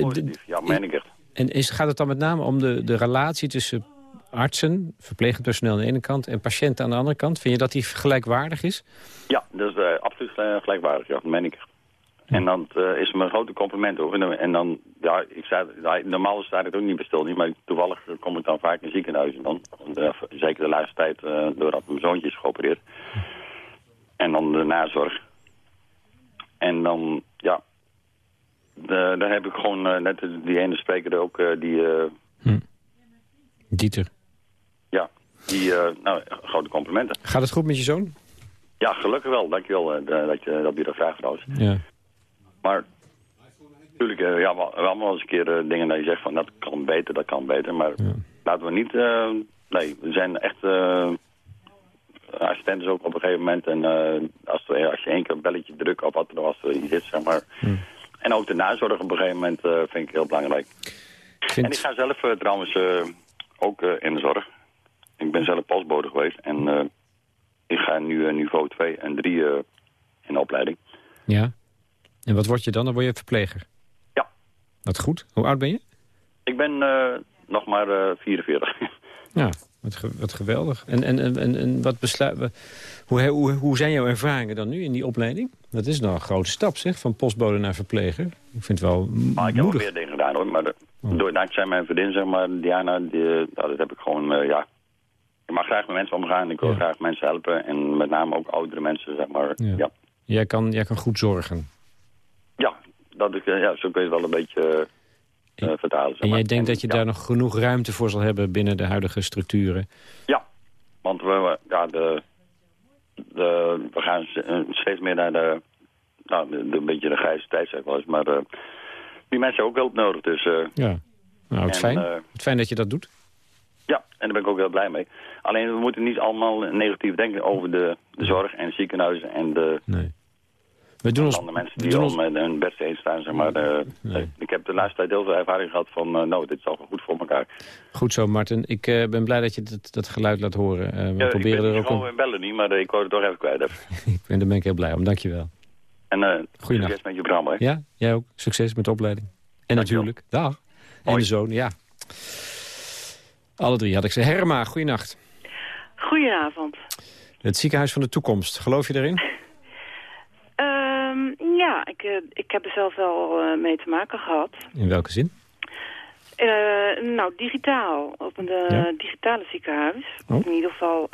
positief, ja, meen ik echt. en is, gaat het dan met name om de, de relatie tussen artsen, verplegend personeel aan de ene kant... en patiënten aan de andere kant? Vind je dat die gelijkwaardig is? Ja, dat is absoluut gelijkwaardig, ja, dat meen ik echt. En dan eh, is me een grote compliment over. En dan- ja, ik zei, normaal sta ik ook niet bij stil, niet, maar toevallig kom ik dan vaak in ziekenhuizen dan. Eh, zeker de laatste tijd, eh, doordat mijn zoontje is geopereerd. En dan de nazorg. En dan, ja, de, daar heb ik gewoon net die ene spreker ook, die, eh, Dieter. ja, die, nou, grote complimenten. Gaat het goed met je zoon? Ja, gelukkig wel, dankjewel dat, je, dat je dat vraagt trouwens. Ja. Maar natuurlijk, eh, ja, wel, wel allemaal eens een keer eh, dingen dat je zegt van dat kan beter, dat kan beter. Maar laten we niet, eh, nee, we zijn echt assistenten ook op een gegeven moment. En als, we, als je één keer een belletje drukt op wat er was er iets is, zeg maar. En ook de nazorg op een gegeven moment vind ik heel belangrijk. Ik En ik ga zelf trouwens ook in de zorg. Ik ben zelf postbode geweest en ik ga nu niveau 2 en 3 eh, in de opleiding. Ja. En wat word je dan? Dan word je verpleger. Ja. Wat goed. Hoe oud ben je? Ik ben eh, nog maar eh 44. Ja, wat, ge- wat geweldig. En, en, en, en, wat besluit, we- hoe, hoe, hoe zijn jouw ervaringen dan nu in die opleiding? Dat is nou een grote stap, zeg, van postbode naar verpleger. Ik vind het wel Maar ik heb moedig. meer dingen gedaan hoor. Maar de, door dankzij mijn vriendin, zeg maar, Diana, die, eh, nou, dat heb ik gewoon, eh, ja. Ik mag graag met mensen omgaan. Ik wil Ja. graag mensen helpen. En met name ook oudere mensen, zeg maar. Ja. Ja, Jij, kan, jij kan goed zorgen. Dat ik, eh, ja zo kun je het wel een beetje eh, eh, vertalen. zeg En maar. jij denkt dat je ja, daar nog genoeg ruimte voor zal hebben binnen de huidige structuren. Ja, want we, ja, de, de, we gaan steeds meer naar de, nou, de, een beetje de grijze tijd, zeg ik wel eens. Maar eh, die mensen hebben ook hulp nodig, dus... Ja. Nou, het En, fijn. het fijn dat je dat doet. Ja, en daar ben ik ook heel blij mee. Alleen we moeten niet allemaal negatief denken over de, de zorg en ziekenhuizen en de Nee. We doen ons, andere mensen die ons, met hun best heen staan. Zeg maar. Eh, Nee. Ik heb de laatste tijd heel veel ervaring gehad van, eh, nou, dit is al goed voor elkaar. goed zo, Martin. Ik eh, ben blij dat je dat, dat geluid laat horen. Eh, we Ja, proberen ik er ben ook gewoon om. bellen niet, maar eh, ik wou het toch even kwijt. Even. [laughs] Ik ben, daar ben ik heel blij om. Dankjewel. En eh Goeienacht. succes met je programma. hè. Ja, jij ook. Succes met de opleiding. En natuurlijk, dag. En de zoon, ja. Alle drie had ik ze. Herma, goeienacht. Goedenavond. Het ziekenhuis van de toekomst. Geloof je erin? [laughs] Ja, ik, eh, ik heb er zelf wel eh, mee te maken gehad. In welke zin? Eh, nou, digitaal. Op een Ja? digitale ziekenhuis. Oh. In ieder geval,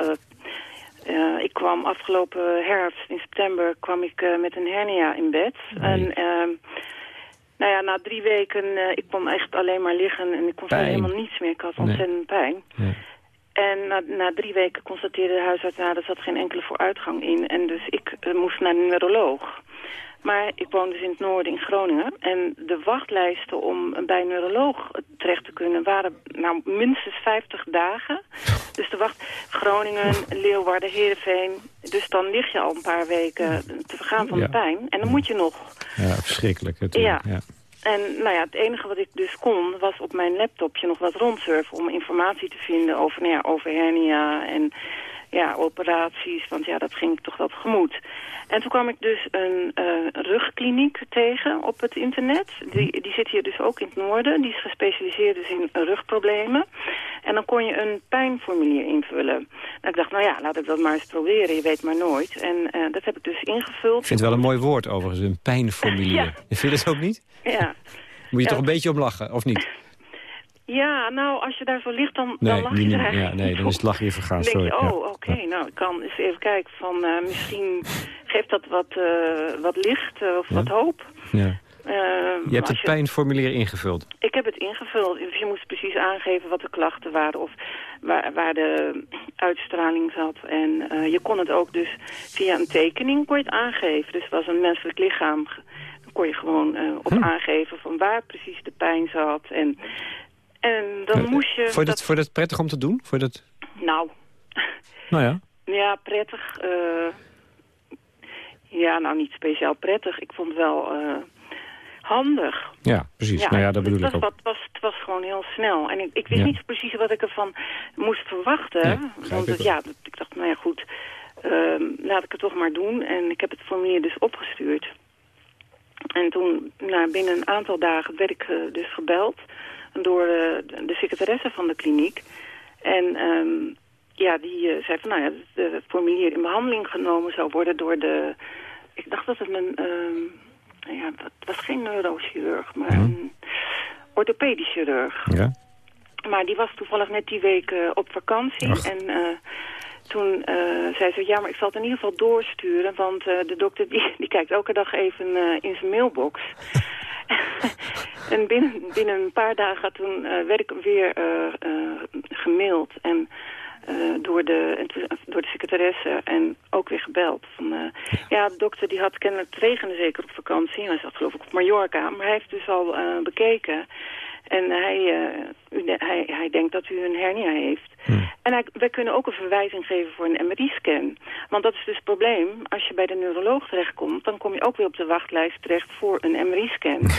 ik kwam afgelopen herfst, in september, kwam ik met een hernia in bed. En ehm, nou ja, na drie weken, ik kon echt alleen maar liggen en ik kon helemaal niets meer. Ik had Nee. ontzettend pijn. Ja. En na, na drie weken constateerde de huisarts, nou, er zat geen enkele vooruitgang in. En dus ik moest naar een neuroloog. Maar ik woon dus in het noorden in Groningen. En de wachtlijsten om bij een neuroloog terecht te kunnen waren nou minstens 50 dagen. Dus de wacht Groningen, Leeuwarden, Heerenveen. Dus dan lig je al een paar weken te vergaan van Ja. de pijn. En dan moet je nog. Ja, verschrikkelijk natuurlijk. Ja. En nou ja, het enige wat ik dus kon, was op mijn laptopje nog wat rondsurfen... om informatie te vinden over, nou ja, over hernia en ja, operaties. Want ja, dat ging toch wel tegemoet. En toen kwam ik dus een eh, rugkliniek tegen op het internet. Die, die zit hier dus ook in het noorden. Die is gespecialiseerd dus in rugproblemen. En dan kon je een pijnformulier invullen. Nou, ik dacht, nou ja, laat ik dat maar eens proberen. Je weet maar nooit. En eh, dat heb ik dus ingevuld. Ik vind het wel een mooi woord overigens, een pijnformulier. Ja. Je het ook niet? Ja. Moet je Ja. toch een beetje om lachen, of niet? Ja, nou, als je daar zo ligt, dan, dan Nee, lach die je niet, er ja, eigenlijk nee, dan is het lachje vergaan. Dan denk Sorry. je, ja. oh, oké, nou, ik kan eens even kijken van eh, misschien geeft dat wat, eh, wat licht eh, of Ja. wat hoop. Ja. Eh, Je hebt het pijnformulier ingevuld. Ik heb het ingevuld. Dus je moest precies aangeven wat de klachten waren of waar, waar de uitstraling zat. En eh, je kon het ook dus via een tekening kon je het aangeven. Dus het was een menselijk lichaam. Dan kon je gewoon eh, op Hm. aangeven van waar precies de pijn zat. En, en dan moest je... Vond je dat, vond je dat prettig om te doen? Vond je dat... Nou, [laughs] Nou ja. ja, prettig. eh, ja, nou niet speciaal prettig. Ik vond het wel eh, handig. Ja, precies. nou ja, dat bedoel het ik was, ook. wat- was, het was gewoon heel snel. En ik, ik wist Ja. niet precies wat ik ervan moest verwachten. Nee, begrijp want ik ja, dat- ik dacht, nou ja, goed, ehm, laat ik het toch maar doen. En ik heb het formulier dus opgestuurd. En toen, nou, binnen een aantal dagen, werd ik eh, dus gebeld door eh, de, de secretaresse van de kliniek. En ehm, ja, die eh, zei van, nou ja, dat het formulier in behandeling genomen zou worden door de... Ik dacht dat het een... ehm, nou ja, het was geen neurochirurg, maar een orthopedisch chirurg. Ja? Maar die was toevallig net die week eh, op vakantie. Ach. En eh, toen zei ze, ja, maar ik zal het in ieder geval doorsturen. Want de dokter die, [laughs] die kijkt elke dag even in zijn mailbox. [laughs] en binnen, binnen een paar dagen toen eh, werd ik weer eh, eh, gemaild. En door, de, door de secretaresse en ook weer gebeld. Van, eh, ja, de dokter die had kennelijk het regende zeker op vakantie. Hij zat geloof ik op Mallorca. Maar hij heeft dus al bekeken. En hij, eh, u, hij, hij denkt dat u een hernia heeft. En hij, wij kunnen ook een verwijzing geven voor een MRI-scan. Want dat is dus het probleem. Als je bij de neuroloog terechtkomt... dan kom je ook weer op de wachtlijst terecht voor een MRI-scan. [laughs]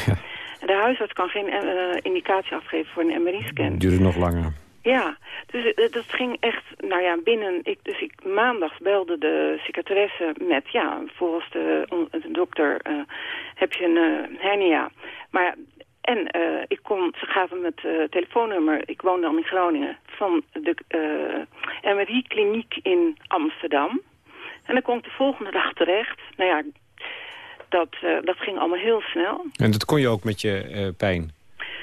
De huisarts kan geen eh, indicatie afgeven voor een MRI-scan. Duurde nog langer. Ja, dus eh, dat ging echt, nou ja, binnen, ik, dus ik maandags belde de secretaresse met, ja, volgens de, de dokter heb je een hernia. Maar ja, en eh, ik kon, ze gaven me het eh, telefoonnummer, ik woon dan in Groningen, van de eh MRI-kliniek in Amsterdam. En dan kon ik de volgende dag terecht. Nou ja, dat, dat ging allemaal heel snel. En dat kon je ook met je pijn.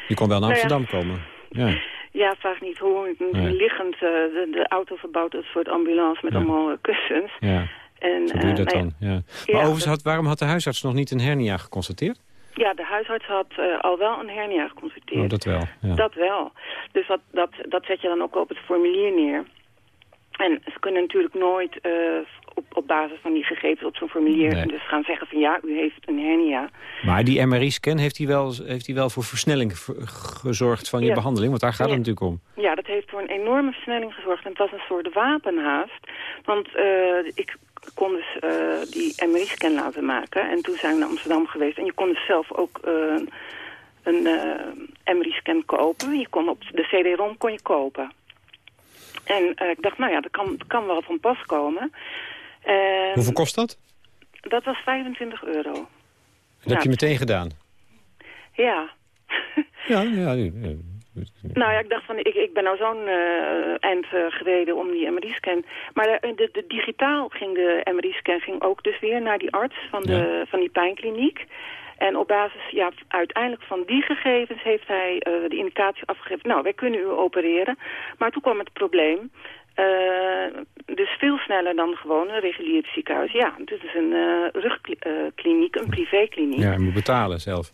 Je kon wel naar Nou ja. Amsterdam komen. Ja. Ja, vraag niet hoe. Ik- Nee. Liggend, de, de auto verbouwd als voor het ambulance met Ja. allemaal kussens. ja, En, zo doe je dat nou dan. Ja. Maar overigens, had, waarom had de huisarts nog niet een hernia geconstateerd? Ja, de huisarts had eh, al wel een hernia geconstateerd. Oh, dat wel. Ja. Dat wel. Dus dat, dat, dat zet je dan ook op het formulier neer. En ze kunnen natuurlijk nooit eh, op, op basis van die gegevens op zo'n formulier... Nee. dus gaan zeggen van ja, u heeft een hernia. Maar die MRI-scan, heeft hij wel, heeft hij wel voor versnelling gezorgd van je Ja. behandeling? Want daar gaat Ja. het natuurlijk om. Ja, dat heeft voor een enorme versnelling gezorgd. En het was een soort wapenhaast. Want eh, ik kon dus eh, die MRI-scan laten maken. En toen zijn we naar Amsterdam geweest. En je kon dus zelf ook eh, een eh, MRI-scan kopen. Je kon op de CD-ROM kon je kopen. En ik dacht, nou ja, dat kan, dat kan wel van pas komen. En Hoeveel kost dat? Dat was 25 euro. Dat Ja. heb je meteen gedaan. Ja. Ja, ja. ja. Nou ja, ik dacht van, ik, ik ben nou zo'n eh, eind eh, gereden om die MRI-scan. Maar de, de, de digitaal ging de MRI-scan ging ook dus weer naar die arts van, de, van die pijnkliniek. En op basis, ja, uiteindelijk van die gegevens heeft hij eh, de indicatie afgegeven. Nou, wij kunnen u opereren. Maar toen kwam het probleem. dus veel sneller dan gewoon een regulier ziekenhuis. Ja, het is een rugkliniek, een privékliniek. Ja, je moet betalen zelf.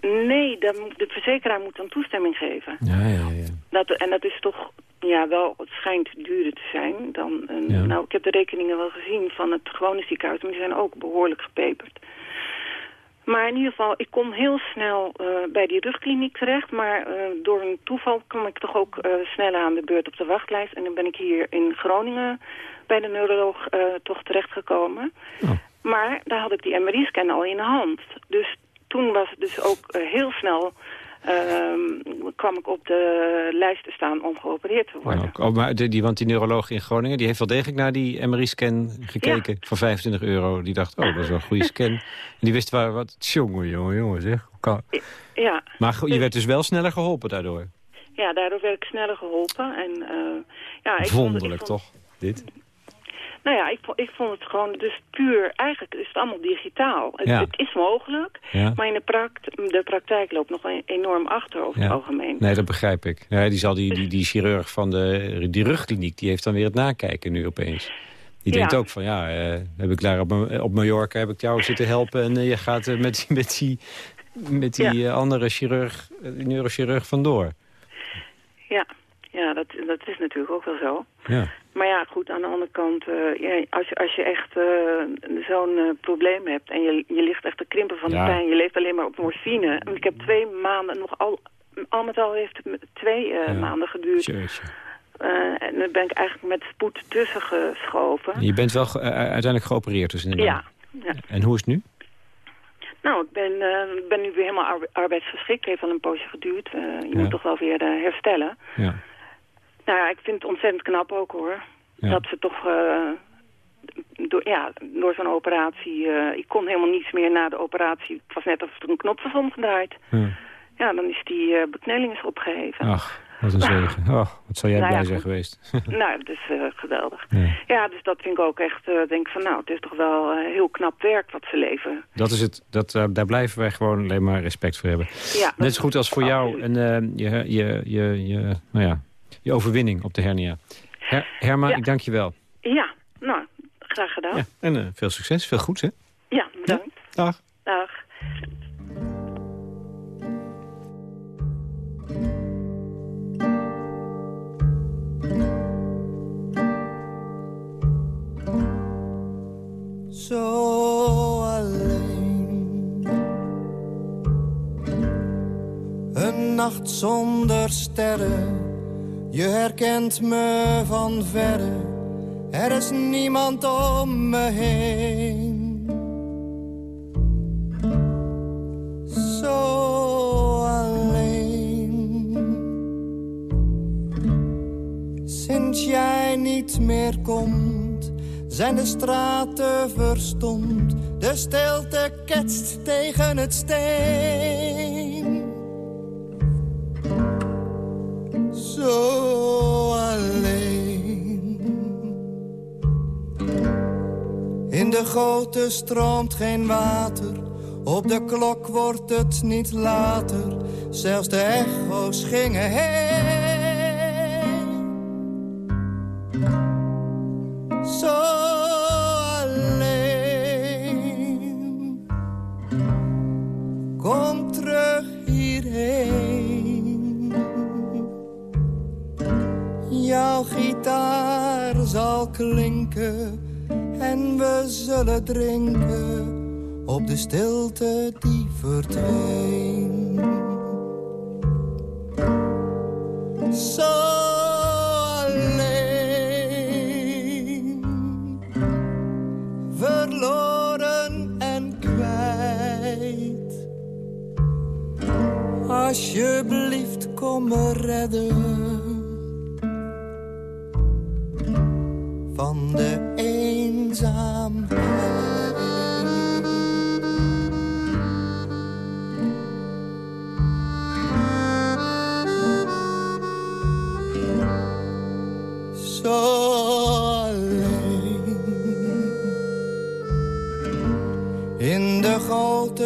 Nee, dan moet- de verzekeraar moet dan toestemming geven. Ja, ja, ja. Dat, en dat is toch ja, wel, het schijnt duurder te zijn dan een... Ja. Nou, ik heb de rekeningen wel gezien van het gewone ziekenhuis, maar die zijn ook behoorlijk gepeperd. Maar in ieder geval, ik kom heel snel eh, bij die rugkliniek terecht. Maar eh, door een toeval kwam ik toch ook eh, sneller aan de beurt op de wachtlijst. En dan ben ik hier in Groningen bij de neuroloog toch terechtgekomen. Oh. Maar daar had ik die MRI-scan al in de hand. Dus toen was het dus ook eh, heel snel... ehm, kwam ik op de lijst te staan om geopereerd te worden. Oh, oh, maar de, die, want die neuroloog in Groningen die heeft wel degelijk naar die MRI-scan gekeken van 25 euro. Die dacht, oh, dat is wel een goede scan. En die wist waar wat... Jongen, jongen, jongen, zeg. Kan- Ja, Maar je werd dus wel sneller geholpen daardoor. ja, daardoor werd ik sneller geholpen. En, eh, ja, ik vond- ik Wonderlijk, vond- toch? Dit? Nou ja, ik, ik vond het gewoon dus puur... Eigenlijk is het allemaal digitaal. Het, Ja. het is mogelijk, Ja. maar in de, pract de praktijk loopt nog een- enorm achter over het algemeen. Nee, dat begrijp ik. Ja, die, zal die, die, die chirurg van de die rugkliniek, die heeft dan weer het nakijken nu opeens. Die denkt ook van, ja, eh, heb ik daar op, Ma- op Mallorca heb ik jou zitten helpen... en eh, je gaat eh, met, met die, met die eh, andere chirurg, eh, neurochirurg vandoor. Ja, ja dat, dat is natuurlijk ook wel zo. Ja. Maar ja, goed, aan de andere kant, eh, ja, als, je, als je echt eh, zo'n eh, probleem hebt... en je, je ligt echt te krimpen van Ja. de pijn, je leeft alleen maar op morfine... En ik heb twee maanden, nog al, al met al heeft het twee Ja. maanden geduurd... En dan ben ik eigenlijk met spoed tussen geschoven. Je bent wel uiteindelijk geopereerd dus inderdaad. Ja, ja. En hoe is het nu? Nou, ik ben, ben nu weer helemaal arbe- arbeidsgeschikt. heeft al een poosje geduurd. Je moet toch wel weer herstellen. Ja. Nou ja, ik vind het ontzettend knap ook hoor. Ja. Dat ze toch eh, door, ja, door zo'n operatie... eh, ik kon helemaal niets meer na de operatie. Het was net alsof er een knop was omgedraaid. Ja. Ja, dan is die eh, beknelling is opgeheven. Ach, wat een [laughs] zegen. Oh, wat zou jij Nou ja, blij zijn geweest. [laughs] Nou, dat is geweldig. Ja. Dus dat vind ik ook echt... denk van nou, het is toch wel heel knap werk wat ze leveren. Dat is het, dat, daar blijven wij gewoon alleen maar respect voor hebben. Ja, Net zo goed als voor jou en je, je, je, je, nou ja, je overwinning op de hernia. Her, Herma, Ja. ik dank je wel. Ja, nou, graag gedaan. Ja, Ja, en eh, veel succes, veel goeds, hè? bedankt. Dag. Dag. zo alleen. Een nacht zonder sterren, je herkent me van verre. Er is niemand om me heen. Zo alleen. Sinds jij niet meer komt, zijn de straten verstomd. De stilte ketst tegen het steen. Goten stroomt geen water. Op de klok wordt het niet later. Zelfs de echo's gingen heen. Op de stilte die verdween.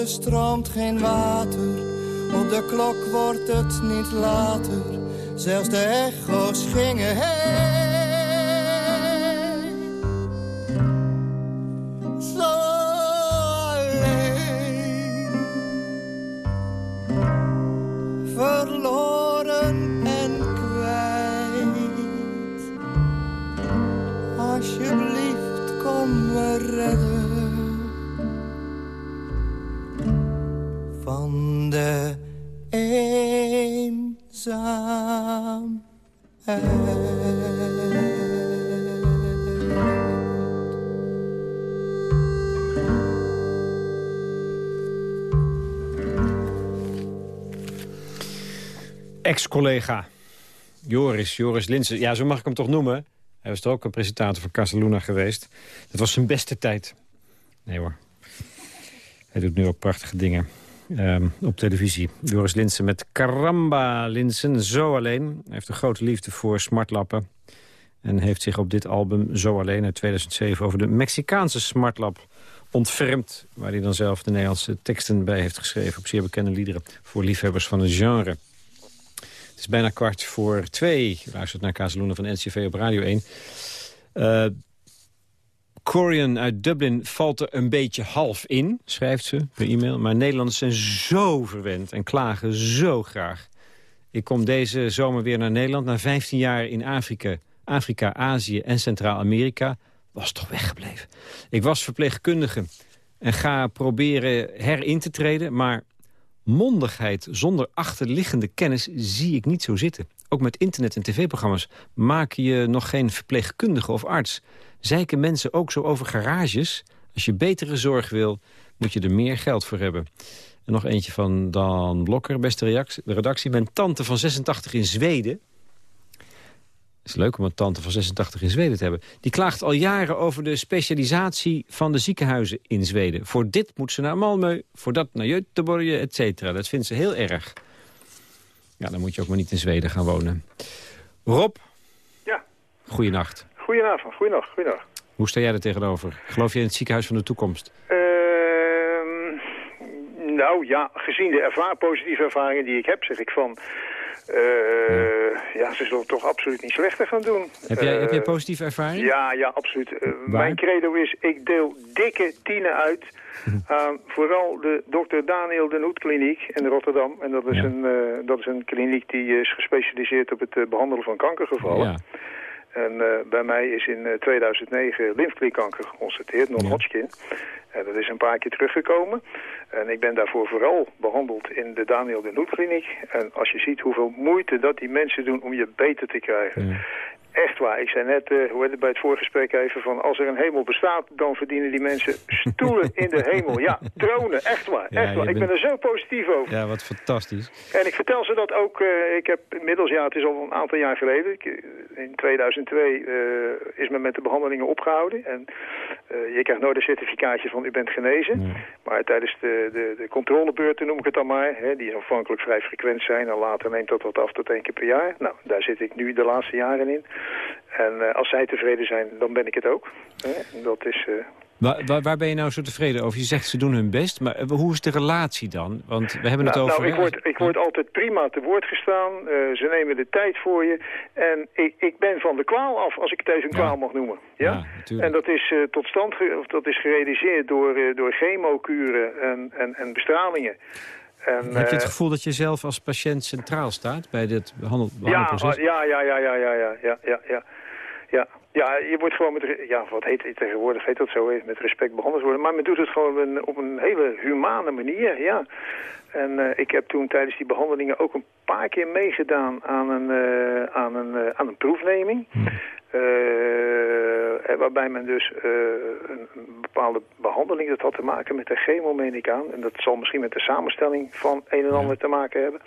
Stroomt geen water, op de klok wordt het niet later. Zelfs de echo's gingen heen. Ex-collega Joris, Joris Linsen. Ja, zo mag ik hem toch noemen. Hij was toch ook een presentator van Casaluna geweest. Dat was zijn beste tijd. Nee hoor. Hij doet nu ook prachtige dingen ehm, op televisie. Joris Linsen met Caramba Linsen, zo alleen. Hij heeft een grote liefde voor smartlappen. En heeft zich op dit album Zo Alleen uit 2007 over de Mexicaanse smartlap ontfermd. Waar hij dan zelf de Nederlandse teksten bij heeft geschreven. Op zeer bekende liederen voor liefhebbers van het genre. Bijna kwart voor twee. Je luistert naar Kazeloenen van NCV op Radio 1. Eh Corian uit Dublin valt er een beetje half in, schrijft ze per e-mail. Maar Nederlanders zijn zo verwend en klagen zo graag. Ik kom deze zomer weer naar Nederland na 15 jaar in Afrika, Afrika Azië en Centraal-Amerika. Was toch weggebleven. Ik was verpleegkundige en ga proberen herin te treden, maar mondigheid zonder achterliggende kennis zie ik niet zo zitten. Ook met internet- en tv-programma's maak je nog geen verpleegkundige of arts. Zeiken mensen ook zo over garages? Als je betere zorg wil, moet je er meer geld voor hebben. En nog eentje van Dan Blokker, beste redactie. Mijn tante van 86 in Zweden... Het is leuk om een tante van 86 in Zweden te hebben. Die klaagt al jaren over de specialisatie van de ziekenhuizen in Zweden. Voor dit moet ze naar Malmö, voor dat naar Göteborg, et cetera. Dat vindt ze heel erg. Ja, dan moet je ook maar niet in Zweden gaan wonen. Rob? Ja. Goeienacht. Goedenavond, goeienacht, goeienacht. Hoe sta jij er tegenover? Geloof je in het ziekenhuis van de toekomst? Ehm, nou ja, gezien de ervaar, positieve ervaringen die ik heb, zeg ik van... eh, ja. ze zullen toch absoluut niet slechter gaan doen. Heb jij, heb jij Eh, positieve ervaring? Ja, ja, absoluut. Eh, mijn credo is, ik deel dikke tienen uit aan [laughs] vooral de Dr. Daniel de Noet kliniek in Rotterdam. En dat is, Ja. een, dat is een kliniek die is gespecialiseerd op het eh, behandelen van kankergevallen. Ja. En eh, bij mij is in eh, 2009 lymfeklierkanker geconstateerd, non-Hodgkin. En dat is een paar keer teruggekomen. En ik ben daarvoor vooral behandeld in de Daniel de Noet kliniek. En als je ziet hoeveel moeite dat die mensen doen om je beter te krijgen. Echt waar. Ik zei net, eh, hoe heet het bij het voorgesprek even, van als er een hemel bestaat, dan verdienen die mensen stoelen in de hemel. Ja, tronen. Echt waar. Ja, echt waar. Ik ben er zo positief over. Ja, wat fantastisch. En ik vertel ze dat ook, eh, ik heb inmiddels, ja het is al een aantal jaar geleden, ik, eh, in 2002 eh, is men met de behandelingen opgehouden. En je krijgt nooit een certificaatje van u bent genezen. Maar tijdens de, de, de controlebeurten noem ik het dan maar, hè, die aanvankelijk vrij frequent zijn en later neemt dat wat af tot één keer per jaar. Nou, daar zit ik nu de laatste jaren in. En eh, als zij tevreden zijn, dan ben ik het ook. En Dat is... eh, Waar, waar, waar ben je nou zo tevreden over? Je zegt ze doen hun best, maar eh, hoe is de relatie dan? Want we hebben het nou, over... nou, ik word, ik word altijd prima te woord gestaan. Ze nemen de tijd voor je. En ik, ik ben van de kwaal af, als ik het even een kwaal mag noemen. Ja? en dat is tot stand ge- of dat is gerealiseerd door, eh, door chemokuren en, en, en bestralingen. En, Heb je het eh, gevoel dat je zelf als patiënt centraal staat bij dit behandelproces? ja, ja, ja, ja, ja, ja, ja, ja, ja. Ja, ja, je wordt gewoon met, ja, wat heet het tegenwoordig, heet dat zo, met respect behandeld worden. Maar men doet het gewoon op een, op een hele humane manier, ja. En eh, ik heb toen tijdens die behandelingen ook een paar keer meegedaan aan een, eh, aan een, aan een proefneming. Eh, eh, waarbij men dus eh, een, een bepaalde behandeling, dat had te maken met de chemo, meen ik aan. En dat zal misschien met de samenstelling van een en ander te maken hebben.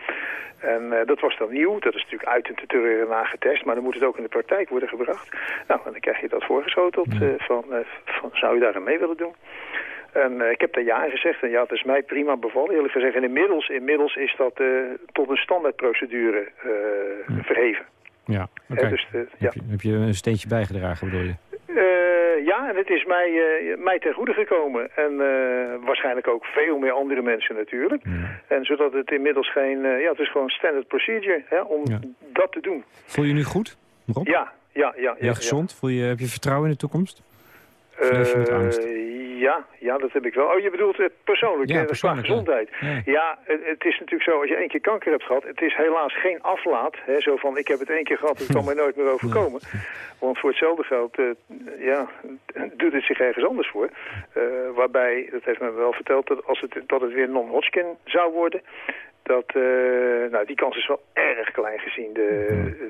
En eh, dat was dan nieuw. Dat is natuurlijk uit en te terreur nagetest. Maar dan moet het ook in de praktijk worden gebracht. Nou, en dan krijg je dat voorgeschoteld van, van zou je daar aan mee willen doen? En ik heb daar ja in gezegd. En ja, het is mij prima bevallen, eerlijk gezegd. En inmiddels, inmiddels is dat tot een standaardprocedure eh, verheven. Ja, dus, eh, ja. heb, je, een steentje bijgedragen, bedoel je? Eh, ja, en het is mij, eh, mij ten goede gekomen. En waarschijnlijk ook veel meer andere mensen natuurlijk. En zodat het inmiddels geen... ja, het is gewoon standard procedure hè, om dat te doen. Voel je je nu goed, Rob? Ja, ja, ja. Je ja, gezond? Voel je, heb je vertrouwen in de toekomst? Ja. Of leef je met angst? Ja, ja, dat heb ik wel. Oh, je bedoelt het persoonlijk, Ja, hè, de persoonlijk, gezondheid. ja. Ja, het, het is natuurlijk zo, als je één keer kanker hebt gehad... het is helaas geen aflaat. Hè, zo van, ik heb het één keer gehad, het kan [laughs] mij nooit meer overkomen. Want voor hetzelfde geld, eh, ja, doet het zich ergens anders voor. Eh, waarbij, dat heeft men wel verteld, dat, als het, dat het weer non-Hodgkin zou worden... Dat, eh, nou, die kans is wel erg klein gezien de,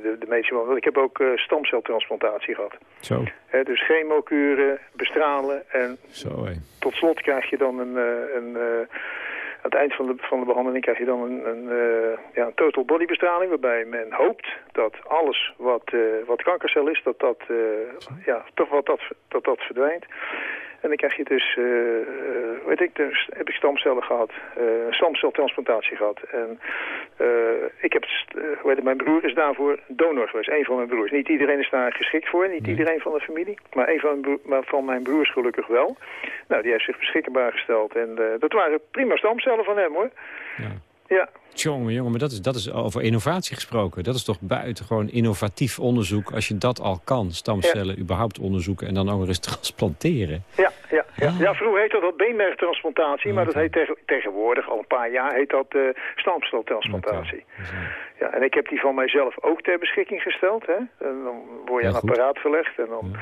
de, de medische. Want ik heb ook eh, stamceltransplantatie gehad. Zo, dus chemokuren, bestralen en zo hé. tot slot krijg je dan een... eh, een aan het eind van de, van de behandeling krijg je dan een, een, ja, een total body bestraling... waarbij men hoopt dat alles wat, wat kankercel is, dat dat, ja, toch wat dat, dat, dat verdwijnt. En dan krijg je dus, eh, eh, weet ik, dus heb ik stamcellen gehad, eh, stamceltransplantatie gehad. En ik heb, heet het, mijn broer is daarvoor donor geweest, een van mijn broers. Niet iedereen is daar geschikt voor, niet iedereen van de familie, maar een van mijn, broer- maar van mijn broers gelukkig wel. Nou, die heeft zich beschikbaar gesteld en dat waren prima stamcellen van hem hoor. Ja. Ja, Jongen, jongen, maar dat is, dat is over innovatie gesproken. Dat is toch buitengewoon innovatief onderzoek als je dat al kan. Stamcellen überhaupt onderzoeken en dan ook nog eens transplanteren. Ja, ja, ja. ja vroeger heette dat beenmergtransplantatie, maar dat heet tegen- tegenwoordig, al een paar jaar, heet dat eh stamceltransplantatie. Ja, en ik heb die van mijzelf ook ter beschikking gesteld. Hè? En dan word je een apparaat verlegd en dan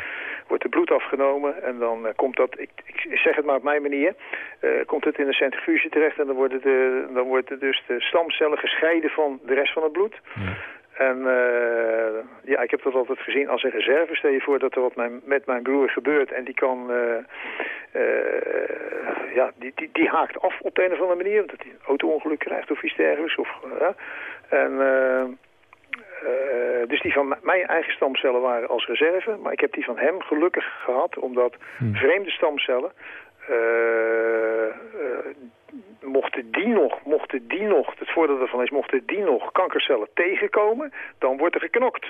wordt er bloed afgenomen. En dan eh, komt dat, ik, ik zeg het maar op mijn manier, eh, komt het in de centrifuge terecht. En dan worden, de, dan worden dus de stamcellen gescheiden van de rest van het bloed. En eh, ja, ik heb dat altijd gezien als een reserve. Stel je voor dat er wat mijn, met mijn broer gebeurt en die kan, ja, die, die, die haakt af op de een of andere manier. Omdat hij een auto-ongeluk krijgt of iets dergelijks. Of, en, eh, dus die van mijn eigen stamcellen waren als reserve. Maar ik heb die van hem gelukkig gehad, omdat vreemde stamcellen... eh, eh, mochten die nog, mochten die nog, het voordeel daarvan is, mochten die nog kankercellen tegenkomen, dan wordt er geknokt.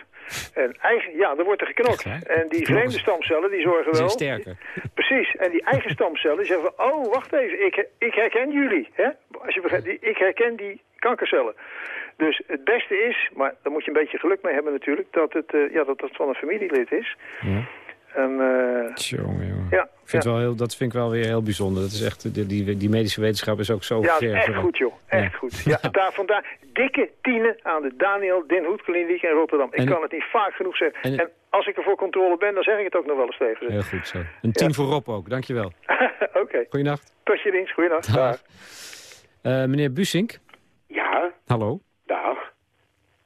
En eigen, ja, dan wordt er geknokt. En die vreemde stamcellen, die zorgen wel... zijn sterker. [laughs] Precies, en die eigen stamcellen zeggen van, oh, wacht even, ik, ik herken jullie. Hè? Als je begrijpt, ik herken die kankercellen. Dus het beste is, maar daar moet je een beetje geluk mee hebben natuurlijk, dat het, eh, ja, dat het van een familielid is. Ja. En, eh, Jongen, jongen. ja, Ik vind wel heel, dat vind ik wel weer heel bijzonder. Dat is echt, die, die, die medische wetenschap is ook zo ja, ver. echt goed joh, echt goed. Ja, [laughs] daar, vandaar dikke tienen aan de Daniel Dinhoed Kliniek in Rotterdam. Ik En- kan het niet vaak genoeg zeggen. En- En, als ik er voor controle ben, dan zeg ik het ook nog wel eens tegen ze. Heel goed zo. Een tien voor Rob ook, dankjewel. [laughs] Oké, Goeienacht. tot je dienst, goeienacht. Dag. Eh, meneer Busink, Ja, hallo. Dag.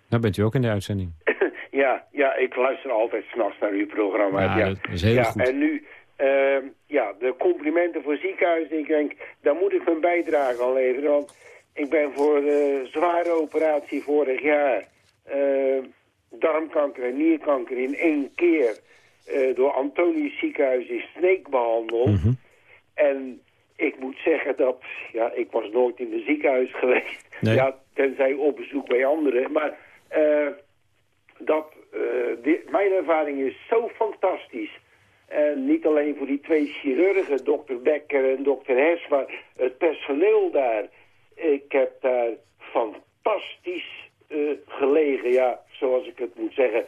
Nou bent u ook in de uitzending. [laughs] Ja, ja, ik luister altijd s'nachts naar uw programma. Ja, Ja, dat is heel ja, goed. En nu, ehm, ja, de complimenten voor ziekenhuizen. Ik denk, daar moet ik mijn bijdrage aan leveren. Want ik ben voor de zware operatie vorig jaar... eh, darmkanker en nierkanker in één keer... eh, door Antonius ziekenhuis in Sneek behandeld. Mhm. En ik moet zeggen dat, ja, ik was nooit in een ziekenhuis [laughs] geweest. Nee. Ja, tenzij op bezoek bij anderen. Maar eh, dat, eh, mijn ervaring is zo fantastisch. En niet alleen voor die twee chirurgen, dokter Becker en dokter Hess, maar het personeel daar. Ik heb daar fantastisch eh, gelegen, ja, zoals ik het moet zeggen.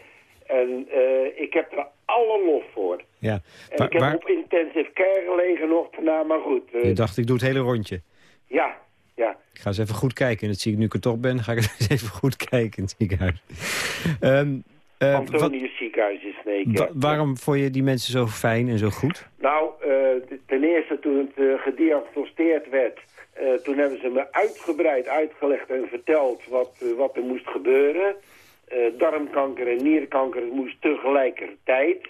En ik heb er alle lof voor. Ja. En ik heb waar- op intensive care gelegen nog daarna, maar goed. je dacht, ik doe het hele rondje. ja, ja. Ik ga eens even goed kijken. En dat zie ik nu ik er toch ben, ga ik [laughs] eens even goed kijken in het ziekenhuis. Ehm, eh, Antonius ziekenhuis in Sneek. waarom vond je die mensen zo fijn en zo goed? Nou, eh, ten eerste toen het eh, gediagnosticeerd werd... toen hebben ze me uitgebreid uitgelegd en verteld wat, wat er moest gebeuren. Darmkanker en nierkanker moest tegelijkertijd.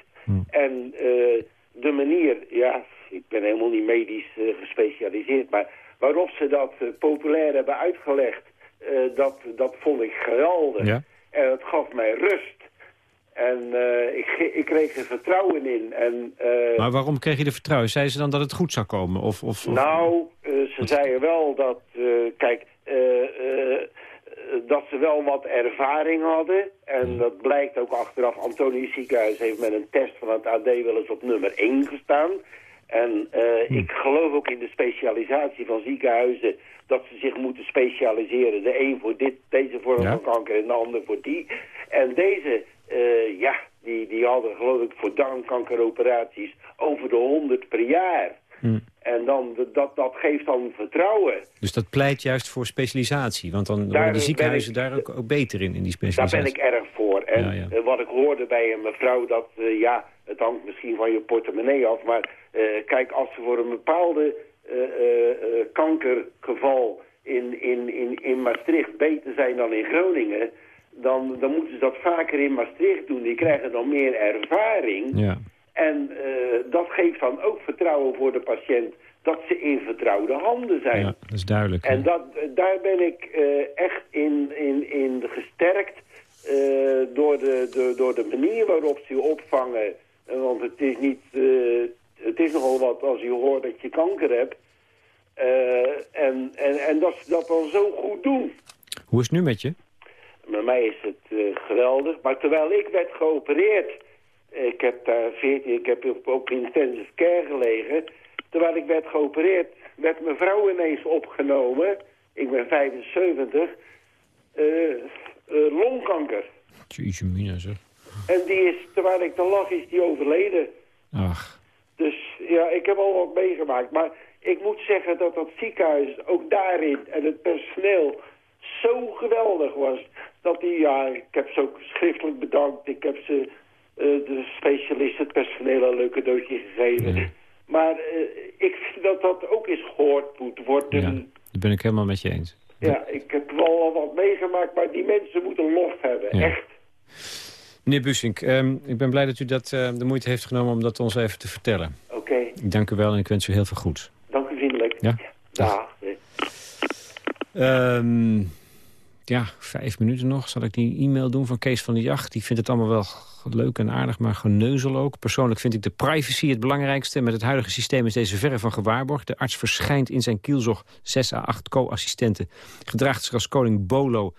En eh, de manier, ja, ik ben helemaal niet medisch gespecialiseerd... maar waarop ze dat eh, populair hebben uitgelegd, eh, dat, dat vond ik geweldig. Ja. En het gaf mij rust. En eh, ik, ik kreeg er vertrouwen in. En, Maar waarom kreeg je de vertrouwen? Zeiden ze dan dat het goed zou komen? Of, of, of- nou, ze zeiden wel dat, kijk, dat ze wel wat ervaring hadden. En dat blijkt ook achteraf. Antonius Ziekenhuis heeft met een test van het AD wel eens op nummer 1 gestaan. En eh, ik geloof ook in de specialisatie van ziekenhuizen dat ze zich moeten specialiseren. De een voor dit, deze vorm Ja. van kanker en de ander voor die. En deze, eh, ja, die, die hadden geloof ik voor darmkankeroperaties over de 100 per jaar. Hm. En dan, dat, dat geeft dan vertrouwen. Dus dat pleit juist voor specialisatie. Want dan Daar worden de ziekenhuizen ik- daar ook, ook beter in, in die Daar ben specialisatie. ik erg voor. En Ja, ja. eh, wat ik hoorde bij een mevrouw, dat ja, het hangt misschien van je portemonnee af. Maar eh, kijk, als ze voor een bepaalde eh, eh, kankergeval in, in, in, in Maastricht beter zijn dan in Groningen... Dan, dan moeten ze dat vaker in Maastricht doen. Die krijgen dan meer ervaring. Ja. En dat geeft dan ook vertrouwen voor de patiënt dat ze in vertrouwde handen zijn. ja, dat is duidelijk. En dat, daar ben ik echt in, in, in gesterkt door, de, de, door de manier waarop ze opvangen. Want het is niet, eh, het is nogal wat als je hoort dat je kanker hebt. Eh, en, en, en dat ze dat dan zo goed doen. Hoe is het nu met je? Bij mij is het eh, geweldig. Maar terwijl ik werd geopereerd... Ik heb daar 14, ik heb ook in intensive care gelegen. Terwijl ik werd geopereerd, werd mijn vrouw ineens opgenomen. Ik ben 75. eh, eh, longkanker. Jeetje mina zeg. En die is, terwijl ik er lag, is die overleden. Ach, Dus ja, ik heb al wat meegemaakt. Maar ik moet zeggen dat dat ziekenhuis ook daarin en het personeel zo geweldig was. Dat die, ja, ik heb ze ook schriftelijk bedankt. Ik heb ze, eh, de specialisten, het personeel, een leuk cadeautje gegeven. Maar eh, ik vind dat dat ook eens gehoord moet worden. ja, dat ben ik helemaal met je eens. Ja, ik heb wel al wat meegemaakt, maar die mensen moeten lof hebben. Ja. Echt. Meneer Bussink, ehm, ik ben blij dat u dat, eh, de moeite heeft genomen om dat ons even te vertellen. Oké, Ik dank u wel en ik wens u heel veel goeds. dank u vriendelijk. Ja? Dag. Ehm, ja, vijf minuten nog. Zal ik die e-mail doen van Kees van de Jacht? Die vindt het allemaal wel leuk en aardig, maar geneuzel ook. Persoonlijk vind ik de privacy het belangrijkste. Met het huidige systeem is deze verre van gewaarborgd. De arts verschijnt in zijn kielzog 6 à 8 co-assistenten. Gedraagt zich als koning Bolo.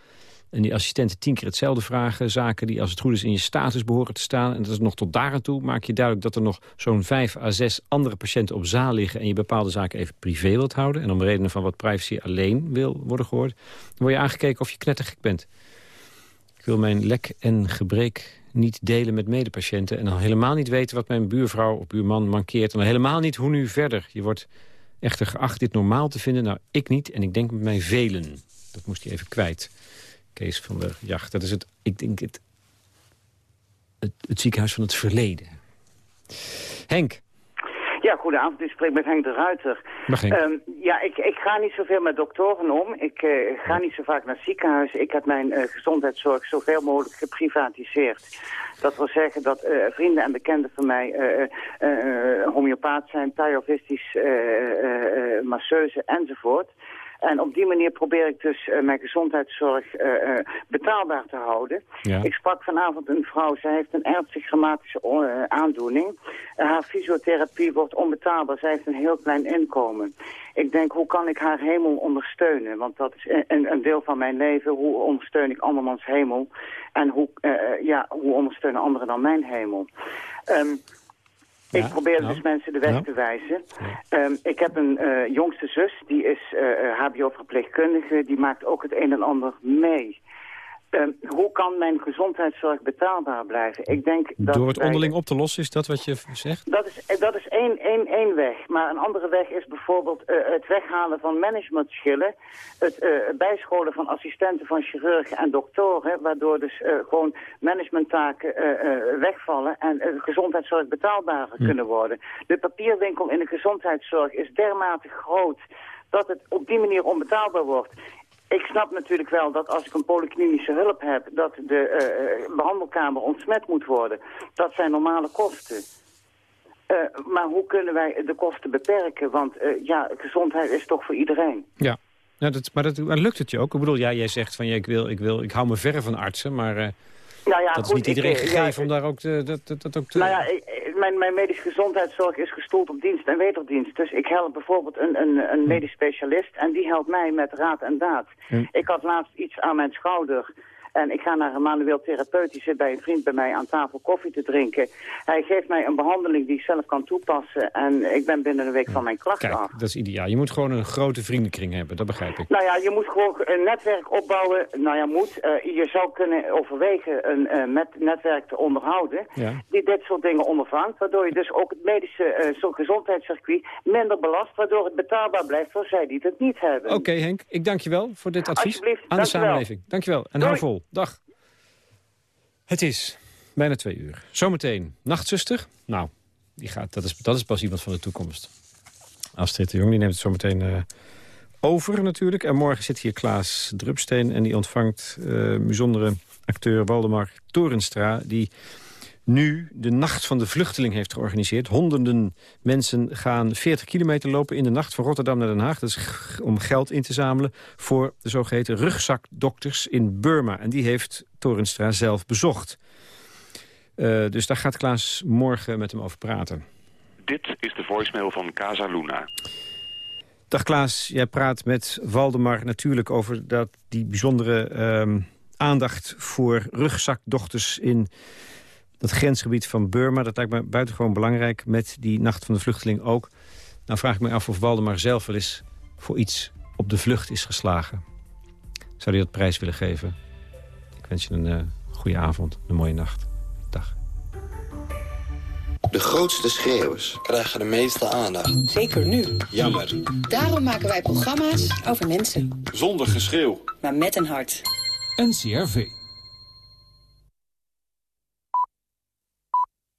En die assistenten tien keer hetzelfde vragen. Zaken die als het goed is in je status behoren te staan. En dat is nog tot daar aan toe. Maak je duidelijk dat er nog zo'n vijf à zes andere patiënten op zaal liggen. En je bepaalde zaken even privé wilt houden. En om redenen van wat privacy alleen wil worden gehoord. Dan word je aangekeken of je knettergek bent. Ik wil mijn lek en gebrek niet delen met medepatiënten... en dan helemaal niet weten wat mijn buurvrouw of buurman mankeert... en dan helemaal niet hoe nu verder. Je wordt echter geacht dit normaal te vinden. Nou, ik niet en ik denk met mij velen. Dat moest hij even kwijt. Kees van der Jacht, dat is het, ik denk het, het, het ziekenhuis van het verleden. Henk, Ja, goedenavond. U spreekt met Henk de Ruiter. Ehm, ja, ik, ik ga niet zoveel met doktoren om. Ik eh, ga niet zo vaak naar ziekenhuizen. Ik heb mijn eh, gezondheidszorg zoveel mogelijk geprivatiseerd. Dat wil zeggen dat eh, vrienden en bekenden van mij homeopaat zijn, eh, masseuse enzovoort. En op die manier probeer ik dus eh, mijn gezondheidszorg eh, eh, betaalbaar te houden. Ja. Ik sprak vanavond een vrouw, zij heeft een ernstig grammatische eh, aandoening. Haar fysiotherapie wordt onbetaalbaar, zij heeft een heel klein inkomen. Ik denk, hoe kan ik haar hemel ondersteunen? Want dat is een, een deel van mijn leven. Hoe ondersteun ik andermans hemel? En hoe, ja, hoe ondersteunen anderen dan mijn hemel? Ik probeer dus mensen de weg ja. te wijzen. Ehm, ik heb een eh, jongste zus, die is eh, hbo-verpleegkundige. Die maakt ook het een en ander mee. Ehm, hoe kan mijn gezondheidszorg betaalbaar blijven? Ik denk dat door het onderling op te lossen, is dat wat je zegt? dat is, eh, dat is één, één, één weg. Maar een andere weg is bijvoorbeeld eh, het weghalen van managementschillen. Het eh, bijscholen van assistenten van chirurgen en doktoren. Waardoor dus eh, gewoon managementtaken eh, eh, wegvallen en eh, gezondheidszorg betaalbaarder kunnen worden. De papierwinkel in de gezondheidszorg is dermate groot dat het op die manier onbetaalbaar wordt. Ik snap natuurlijk wel dat als ik een polyklinische hulp heb... dat de eh, eh, behandelkamer ontsmet moet worden. Dat zijn normale kosten. Eh, maar hoe kunnen wij de kosten beperken? Want ja, gezondheid is toch voor iedereen. Ja, dat, maar, dat, maar lukt het je ook? Ik bedoel, ja, jij zegt van ja, ik, wil, ik, wil, ik hou me verre van artsen, maar Nou ja, dat is goed, niet ik, iedereen gegeven ja, om daar ook, te, dat, dat, dat ook te... Nou ja, ik- mijn, mijn medische gezondheidszorg is gestoeld op dienst en wederdienst. Dus ik help bijvoorbeeld een, een, een medisch specialist en die helpt mij met raad en daad. Hm. Ik had laatst iets aan mijn schouder en ik ga naar een manueel therapeut. Die zit bij een vriend bij mij aan tafel koffie te drinken. Hij geeft mij een behandeling die ik zelf kan toepassen en ik ben binnen een week van mijn klachten Kijk, af. dat is ideaal. Je moet gewoon een grote vriendenkring hebben, dat begrijp ik. Nou ja, je moet gewoon een netwerk opbouwen. Nou ja, moet. Eh, je zou kunnen overwegen een eh, met netwerk te onderhouden Ja. die dit soort dingen ondervangt. Waardoor je dus ook het medische zo- gezondheidscircuit minder belast. Waardoor het betaalbaar blijft voor zij die het niet hebben. Oké Henk, ik dank je wel voor dit advies aan de samenleving. Dank je wel en hou vol. Dag. Het is bijna twee uur. Zometeen nachtzuster. Nou, die gaat, dat, is, dat is pas iemand van de toekomst. Astrid de Jong die neemt het zometeen eh over natuurlijk. En morgen zit hier Klaas Drupsteen en die ontvangt eh bijzondere acteur Waldemar Torenstra... die nu de Nacht van de Vluchteling heeft georganiseerd. Honderden mensen gaan 40 kilometer lopen in de nacht van Rotterdam naar Den Haag. Dat is om geld in te zamelen voor de zogeheten rugzakdokters in Burma. En die heeft Torenstra zelf bezocht. Eh, dus daar gaat Klaas morgen met hem over praten. Dit is de voicemail van Casa Luna. Dag Klaas, jij praat met Waldemar natuurlijk over dat, die bijzondere ehm, aandacht voor rugzakdochters in dat grensgebied van Burma. Dat lijkt me buitengewoon belangrijk met die Nacht van de Vluchteling ook. Nou vraag ik me af of Waldemar zelf wel eens voor iets op de vlucht is geslagen. Zou hij dat prijs willen geven? Ik wens je een uh, goede avond, een mooie nacht. Dag. De grootste schreeuwers krijgen de meeste aandacht. Zeker nu. Jammer. Daarom maken wij programma's over mensen. Zonder geschreeuw. Maar met een hart. NCRV.